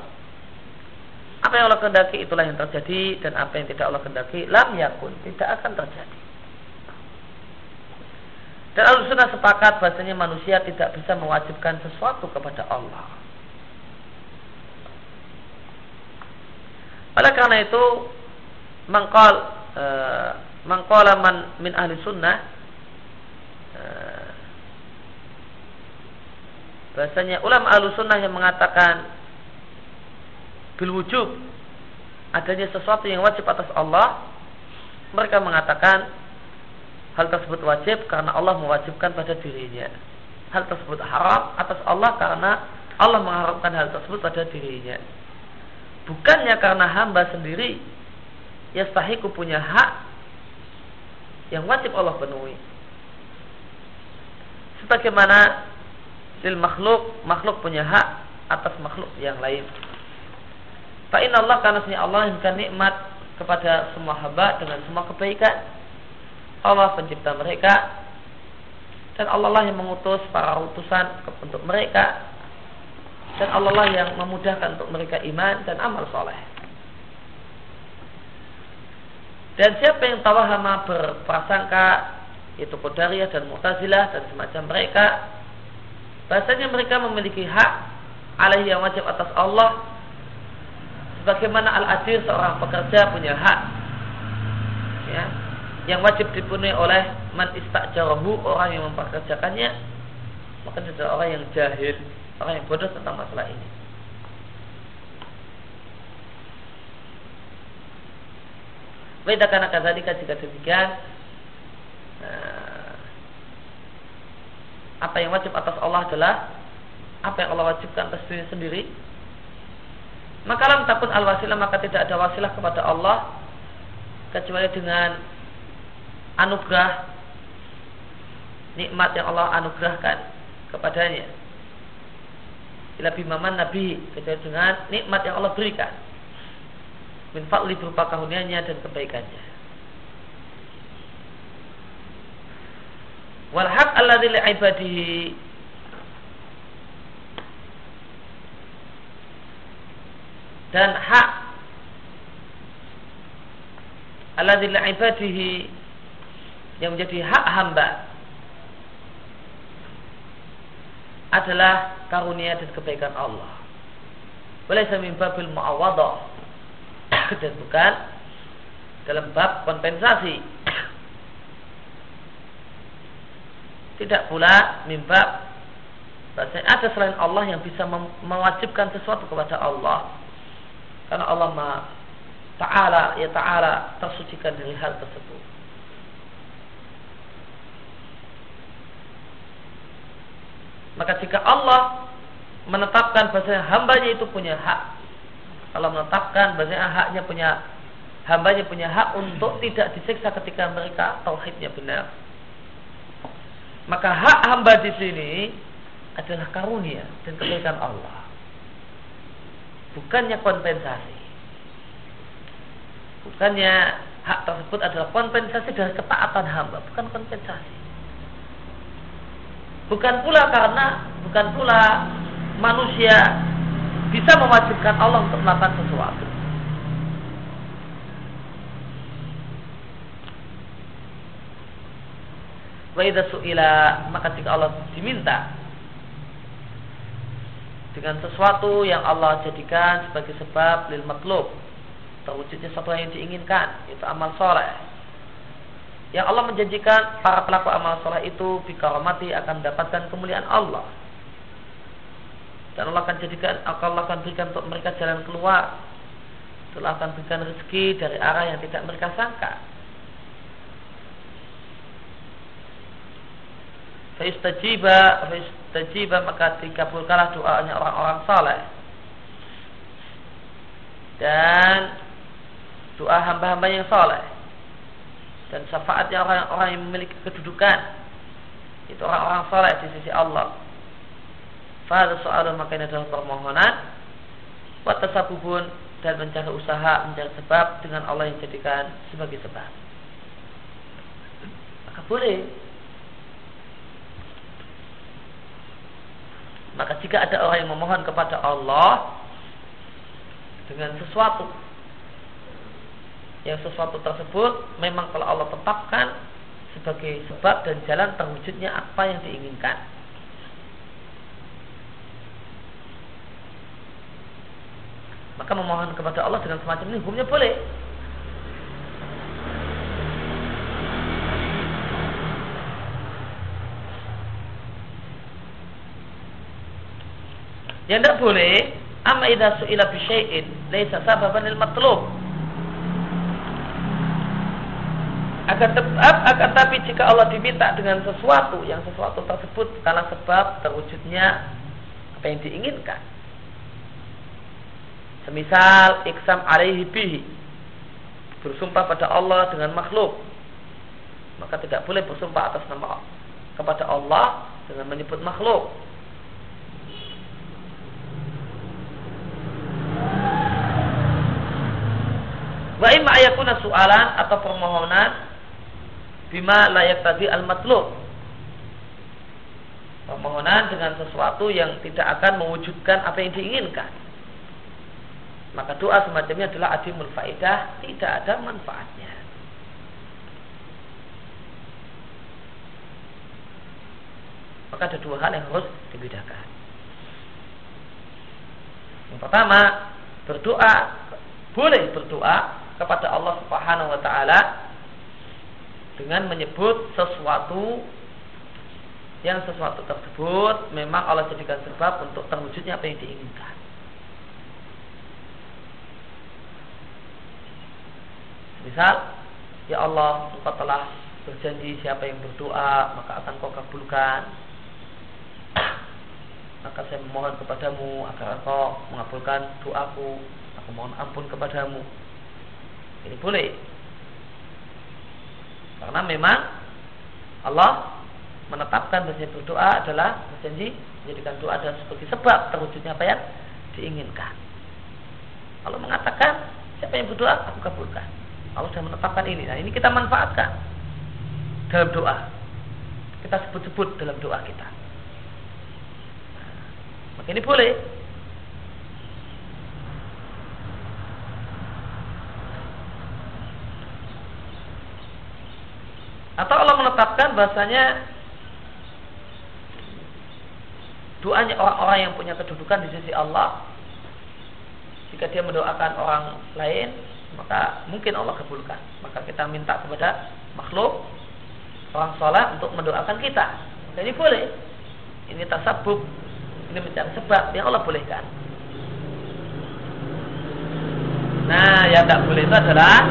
Apa yang Allah kehendaki itulah yang terjadi dan apa yang tidak Allah kehendaki lam yakun, tidak akan terjadi. Dan Al-Sunnah sepakat bahwasanya manusia tidak bisa mewajibkan sesuatu kepada Allah. Oleh karena itu mengkol e, mengkola min ahli sunnah e, bahasanya ulama ahli sunnah yang mengatakan bil wujub adanya sesuatu yang wajib atas Allah mereka mengatakan hal tersebut wajib karena Allah mewajibkan pada dirinya. Hal tersebut haram atas Allah karena Allah mengharamkan hal tersebut pada dirinya bukannya karena hamba sendiri yastahiku punya hak yang wajib Allah penuhi. Sebagaimana lil makhluk makhluk punya hak atas makhluk yang lain. Fa Allah karena Allah yang nikmat kepada semua hamba dengan semua kebaikan. Allah pencipta mereka. Dan Allah lah yang mengutus para utusan untuk mereka dan Allah lah yang memudahkan untuk mereka iman dan amal soleh. Dan siapa yang tawahama berprasangka itu Qadariyah dan Mu'tazilah dan semacam mereka bahasanya mereka memiliki hak alaihi yang wajib atas Allah sebagaimana al-adir seorang pekerja punya hak ya yang wajib dipenuhi oleh man istajarahu orang yang memperkerjakannya maka adalah orang yang jahil orang yang bodoh tentang masalah ini. Beda karena kata jika demikian nah, apa yang wajib atas Allah adalah apa yang Allah wajibkan atas diri sendiri maka lam takun al wasilah maka tidak ada wasilah kepada Allah kecuali dengan anugerah nikmat yang Allah anugerahkan kepadanya ila bimaman nabi kecuali dengan nikmat yang Allah berikan. Min fadli berupa karunia-Nya dan kebaikannya. Wal haq alladzi dan hak alladzi li ibadihi yang menjadi hak hamba adalah karunia dan kebaikan Allah. Boleh saya babil mu'awadah dan bukan dalam bab kompensasi. Tidak pula mimba Bahasanya ada selain Allah yang bisa mewajibkan sesuatu kepada Allah Karena Allah Ta'ala ya Ta'ala tersucikan dari hal tersebut Maka jika Allah menetapkan bahasa hambanya itu punya hak, kalau menetapkan bahasa haknya punya hambanya punya hak untuk tidak disiksa ketika mereka tauhidnya benar. Maka hak hamba di sini adalah karunia dan kebaikan Allah. Bukannya kompensasi. Bukannya hak tersebut adalah kompensasi dari ketaatan hamba, bukan kompensasi. Bukan pula karena bukan pula manusia bisa mewajibkan Allah untuk melakukan sesuatu. Wa idza su'ila maka jika Allah diminta dengan sesuatu yang Allah jadikan sebagai sebab lil matlub terwujudnya sesuatu yang diinginkan itu amal soleh yang Allah menjanjikan para pelaku amal soleh itu bikaramati akan mendapatkan kemuliaan Allah. Dan Allah akan jadikan Allah akan berikan untuk mereka jalan keluar. Allah akan berikan rezeki dari arah yang tidak mereka sangka. Faistajiba Faistajiba maka dikabulkanlah doanya orang-orang saleh Dan doa hamba-hamba yang saleh dan syafaatnya orang-orang yang memiliki kedudukan itu orang-orang saleh di sisi Allah. Fahad soal maka ini adalah permohonan buat tasabubun dan mencari usaha mencari sebab dengan Allah yang jadikan sebagai sebab. Maka boleh. Maka jika ada orang yang memohon kepada Allah dengan sesuatu yang sesuatu tersebut memang kalau Allah tetapkan sebagai sebab dan jalan terwujudnya apa yang diinginkan. Maka memohon kepada Allah dengan semacam ini hukumnya boleh. Yang tidak boleh, amma idza su'ila bi syai'in laisa sababan lil matlub akan tetap akan tapi jika Allah diminta dengan sesuatu yang sesuatu tersebut karena sebab terwujudnya apa yang diinginkan. Semisal iksam alaihi bihi. Bersumpah pada Allah dengan makhluk. Maka tidak boleh bersumpah atas nama kepada Allah dengan menyebut makhluk. Wa imma ayakuna soalan atau permohonan bima layak tadi al matlub permohonan dengan sesuatu yang tidak akan mewujudkan apa yang diinginkan. Maka doa semacamnya adalah adimul faidah tidak ada manfaatnya. Maka ada dua hal yang harus dibedakan. Yang pertama berdoa boleh berdoa kepada Allah Subhanahu wa taala dengan menyebut sesuatu yang sesuatu tersebut memang Allah jadikan sebab untuk terwujudnya apa yang diinginkan. Misal, ya Allah, Engkau telah berjanji siapa yang berdoa maka akan kau kabulkan. Maka saya memohon kepadamu agar engkau mengabulkan doaku. Aku mohon ampun kepadamu. Ini boleh karena memang Allah menetapkan bahasanya berdoa adalah berjanji menjadikan doa adalah sebagai sebab terwujudnya apa yang diinginkan. Allah mengatakan siapa yang berdoa aku kabulkan. Allah sudah menetapkan ini. Nah ini kita manfaatkan dalam doa. Kita sebut-sebut dalam doa kita. Nah, ini boleh. Atau Allah menetapkan bahasanya doanya orang-orang yang punya kedudukan di sisi Allah. Jika dia mendoakan orang lain maka mungkin Allah kabulkan. Maka kita minta kepada makhluk orang sholat untuk mendoakan kita. Maka ini boleh. Ini tasabuk. Ini mencari sebab yang Allah bolehkan. Nah yang tak boleh itu adalah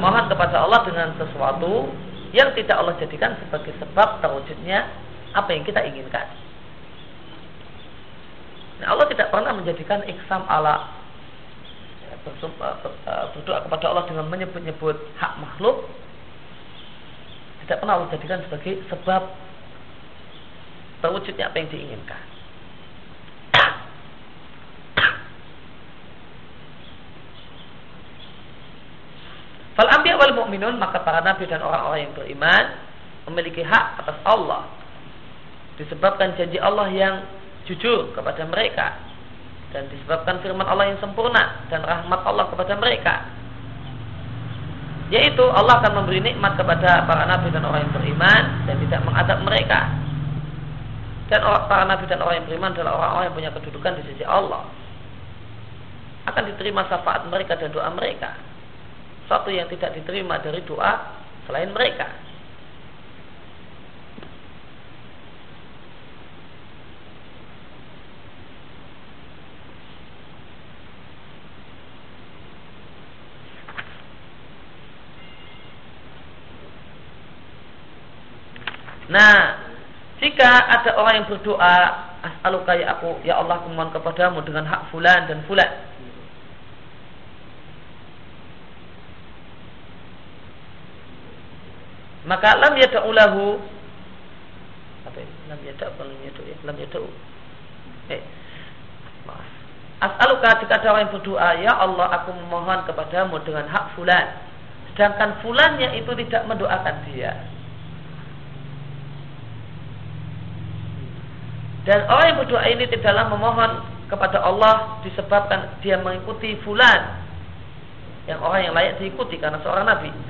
memohon kepada Allah dengan sesuatu yang tidak Allah jadikan sebagai sebab terwujudnya apa yang kita inginkan. Nah, Allah tidak pernah menjadikan iksam ala ya, eh, berdoa kepada Allah dengan menyebut-nyebut hak makhluk tidak pernah Allah jadikan sebagai sebab terwujudnya apa yang diinginkan. Fal anbiya wal mu'minun maka para nabi dan orang-orang yang beriman memiliki hak atas Allah. Disebabkan janji Allah yang jujur kepada mereka. Dan disebabkan firman Allah yang sempurna dan rahmat Allah kepada mereka. Yaitu Allah akan memberi nikmat kepada para nabi dan orang yang beriman dan tidak mengadab mereka. Dan para nabi dan orang yang beriman adalah orang-orang yang punya kedudukan di sisi Allah. Akan diterima syafaat mereka dan doa mereka satu yang tidak diterima dari doa selain mereka Nah, jika ada orang yang berdoa, as'aluka ya aku, ya Allah aku mohon kepadamu dengan hak fulan dan fulan. Maka lam yada'u lahu apa ini? Lam yada'u lam yada'u ya, lam yada'u. Eh. As'aluka jika ada orang yang berdoa, ya Allah aku memohon kepadamu dengan hak fulan. Sedangkan fulannya itu tidak mendoakan dia. Dan orang yang berdoa ini tidaklah memohon kepada Allah disebabkan dia mengikuti fulan yang orang yang layak diikuti karena seorang nabi.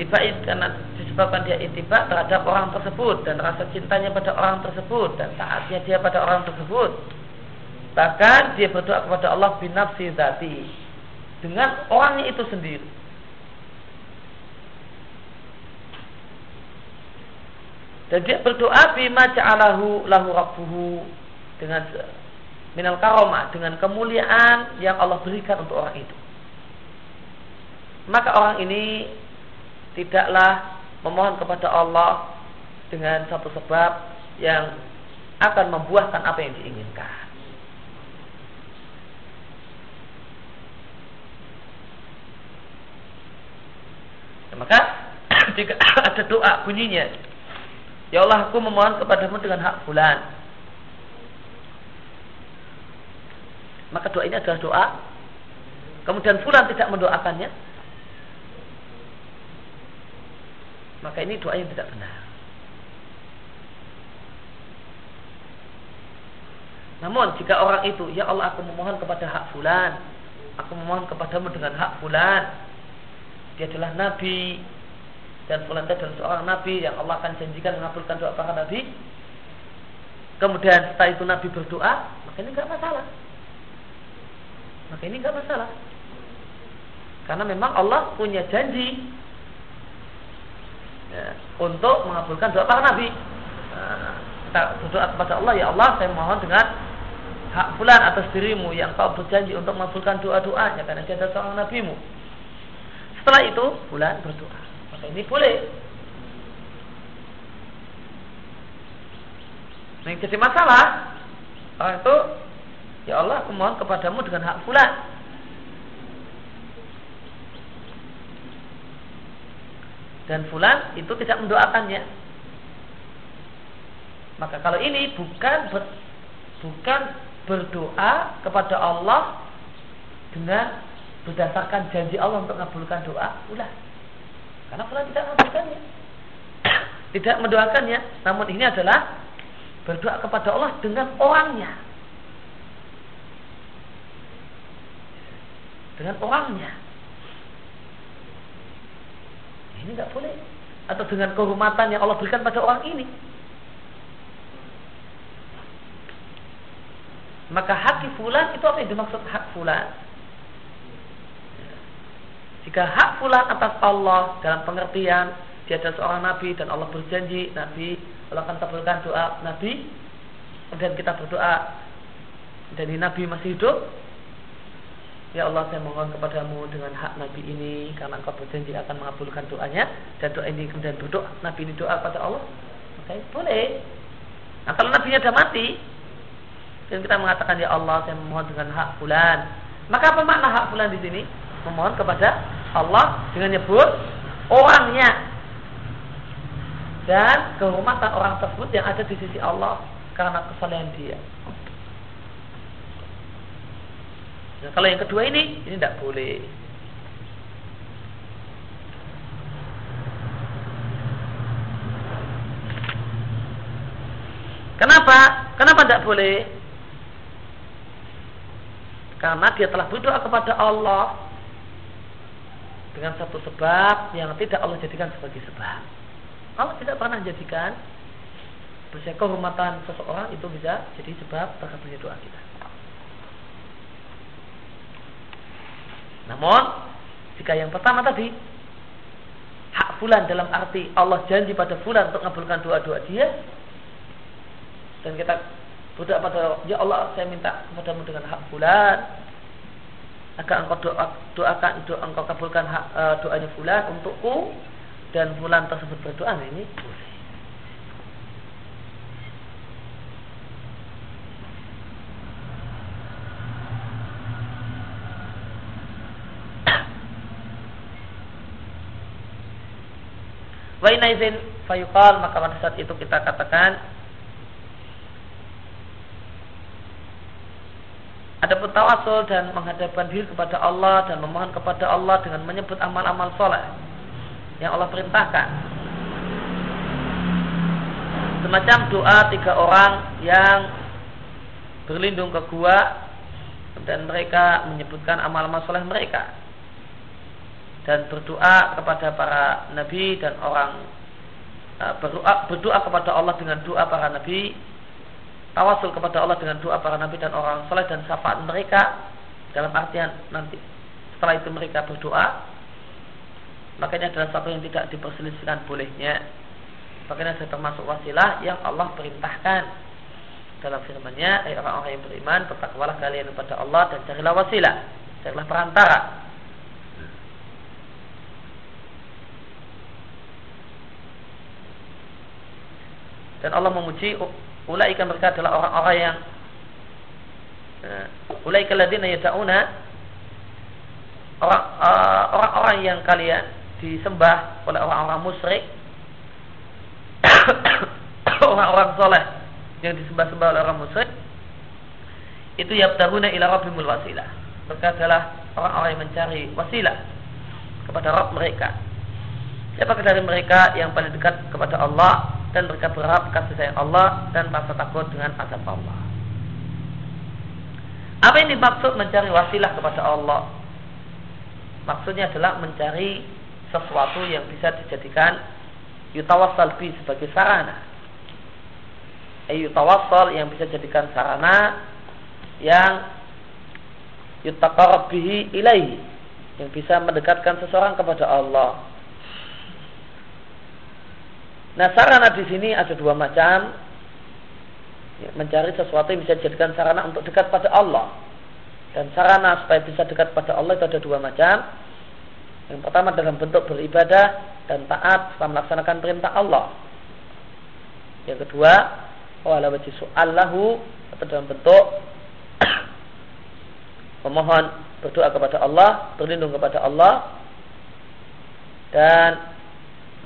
Ditibain karena disebabkan dia itibak terhadap orang tersebut dan rasa cintanya pada orang tersebut dan taatnya dia pada orang tersebut. Bahkan dia berdoa kepada Allah binafsi zati dengan orangnya itu sendiri. Dan dia berdoa bima ja'alahu lahu rabbuhu dengan minal karomah dengan kemuliaan yang Allah berikan untuk orang itu. Maka orang ini tidaklah memohon kepada Allah dengan satu sebab yang akan membuahkan apa yang diinginkan. maka jika ada doa bunyinya Ya Allah aku memohon kepadamu dengan hak bulan. Maka doa ini adalah doa. Kemudian fulan tidak mendoakannya Maka ini doa yang tidak benar Namun jika orang itu Ya Allah aku memohon kepada hak fulan Aku memohon kepadamu dengan hak fulan Dia adalah Nabi dan fulan adalah seorang nabi yang Allah akan janjikan mengabulkan doa para nabi. Kemudian setelah itu nabi berdoa, maka ini nggak masalah. Maka ini nggak masalah. Karena memang Allah punya janji ya, untuk mengabulkan doa para nabi. Nah, kita berdoa kepada Allah, ya Allah, saya mohon dengan hak fulan atas dirimu yang kau berjanji untuk mengabulkan doa-doanya karena dia adalah seorang nabimu. Setelah itu, bulan berdoa. Ini boleh. Nah, yang jadi masalah itu ya Allah aku mohon kepadamu dengan hak fulan dan fulan itu tidak mendoakannya. Maka kalau ini bukan ber, bukan berdoa kepada Allah dengan berdasarkan janji Allah untuk mengabulkan doa, ulah. Karena fulan tidak mengabulkannya. tidak mendoakannya, namun ini adalah berdoa kepada Allah dengan orangnya. Dengan orangnya. Ini nggak boleh. Atau dengan kehormatan yang Allah berikan pada orang ini. Maka hak fulan itu apa yang dimaksud hak fulan? Jika hak fulan atas Allah dalam pengertian dia adalah seorang nabi dan Allah berjanji nabi Allah akan kabulkan doa nabi dan kita berdoa dan nabi masih hidup Ya Allah saya mohon kepadamu dengan hak Nabi ini Karena engkau berjanji akan mengabulkan doanya Dan doa ini kemudian berdoa. Nabi ini doa kepada Allah. Maka boleh. Nah kalau Nabi sudah mati Dan kita mengatakan Ya Allah saya memohon dengan hak bulan Maka apa makna hak bulan di sini? Memohon kepada Allah Dengan nyebut orangnya Dan kehormatan orang tersebut yang ada di sisi Allah Karena kesalahan dia Nah, kalau yang kedua ini, ini tidak boleh. Kenapa? Kenapa tidak boleh? Karena dia telah berdoa kepada Allah dengan satu sebab yang tidak Allah jadikan sebagai sebab. Allah tidak pernah jadikan bersih kehormatan seseorang itu bisa jadi sebab terkabulnya doa kita. Namun jika yang pertama tadi hak fulan dalam arti Allah janji pada fulan untuk mengabulkan doa-doa dia dan kita berdoa pada ya Allah saya minta kepadamu dengan hak fulan agar engkau doa, doakan doa, engkau kabulkan hak, uh, doanya fulan untukku dan fulan tersebut berdoa nah ini boleh Wa inaizin fayuqal maka pada saat itu kita katakan ada pun tawasul dan menghadapkan diri kepada Allah dan memohon kepada Allah dengan menyebut amal-amal soleh yang Allah perintahkan. Semacam doa tiga orang yang berlindung ke gua dan mereka menyebutkan amal-amal soleh mereka dan berdoa kepada para nabi dan orang uh, berdoa, berdoa kepada Allah dengan doa para nabi tawasul kepada Allah dengan doa para nabi dan orang soleh dan syafaat mereka dalam artian nanti setelah itu mereka berdoa makanya adalah satu yang tidak diperselisihkan bolehnya. Makanya sudah termasuk wasilah yang Allah perintahkan dalam firman-Nya orang-orang yang beriman bertakwalah kalian kepada Allah dan carilah wasilah carilah perantara dan Allah memuji ulaika mereka adalah orang-orang yang uh, ulaika ladina yad'una uh, orang-orang yang kalian disembah oleh orang-orang musyrik orang-orang soleh yang disembah-sembah oleh orang musyrik itu yabtaguna ila rabbimul wasilah. Mereka adalah orang-orang yang mencari wasilah kepada Rabb mereka. Siapa dari mereka yang paling dekat kepada Allah dan mereka berharap kasih sayang Allah dan rasa takut dengan azab Allah. Apa yang dimaksud mencari wasilah kepada Allah? Maksudnya adalah mencari sesuatu yang bisa dijadikan yutawassal bi sebagai sarana. Eh, yutawassal yang bisa dijadikan sarana yang yutaqarrab bihi ilaihi yang bisa mendekatkan seseorang kepada Allah Nah sarana di sini ada dua macam. Ya, mencari sesuatu yang bisa dijadikan sarana untuk dekat pada Allah. Dan sarana supaya bisa dekat pada Allah itu ada dua macam. Yang pertama dalam bentuk beribadah dan taat setelah melaksanakan perintah Allah. Yang kedua, wala wajhi su'allahu atau dalam bentuk memohon berdoa kepada Allah, berlindung kepada Allah dan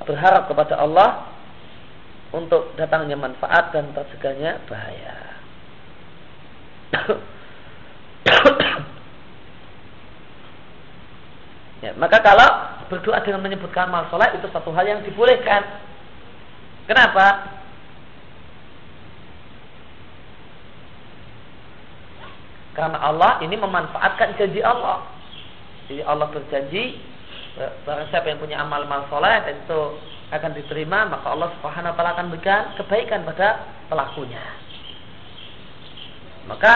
berharap kepada Allah untuk datangnya manfaat dan tercegahnya bahaya. ya, maka kalau berdoa dengan menyebutkan amal sholat itu satu hal yang dibolehkan. Kenapa? Karena Allah ini memanfaatkan janji Allah. Jadi Allah berjanji barang siapa yang punya amal-amal soleh dan itu akan diterima maka Allah Subhanahu wa taala akan berikan kebaikan pada pelakunya. Maka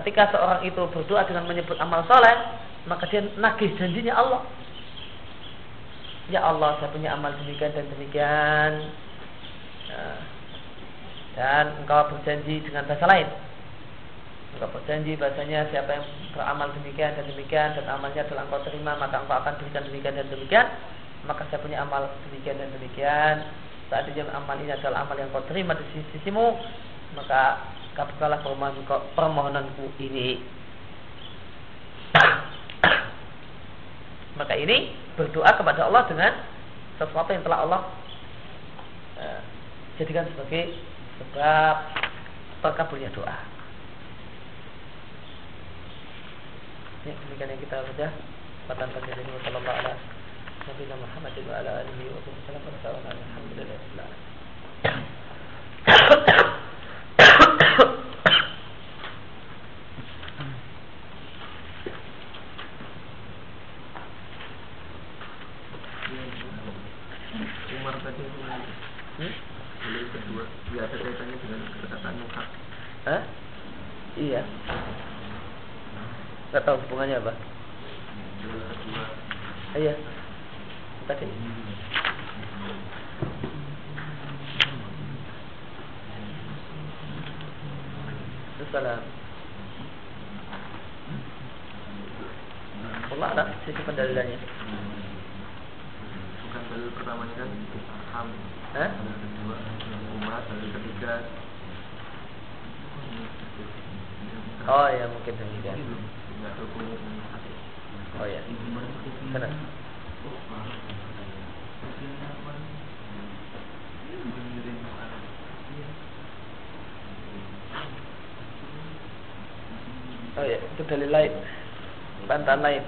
ketika seorang itu berdoa dengan menyebut amal soleh maka dia nagih janjinya Allah. Ya Allah, saya punya amal demikian dan demikian. Nah, dan engkau berjanji dengan bahasa lain maka berjanji bahasanya siapa yang beramal demikian dan demikian dan amalnya telah engkau terima maka engkau akan berikan demikian dan demikian maka saya punya amal demikian dan demikian saat dia amal ini adalah amal yang kau terima di sisi sisimu maka kabulkanlah permohonanku ini maka ini berdoa kepada Allah dengan sesuatu yang telah Allah uh, jadikan sebagai sebab terkabulnya doa. Ya, demikian yang kita baca. Pada pagi ini sallallahu Nabi Muhammad wa ala alihi wa sallam wa sallam alhamdulillah. Umar hmm? Hah? Iya. Gak tahu hubungannya apa? Iya. Tadi. Salam. Allah ada sisi pendalilannya. Bukan dalil pertamanya kan Ham. Hah? Dalil kedua Umar, dalil ketiga Oh ya mungkin demikian. Oh ya. Sana. Oh ya, itu dalil lain. Bantahan lain.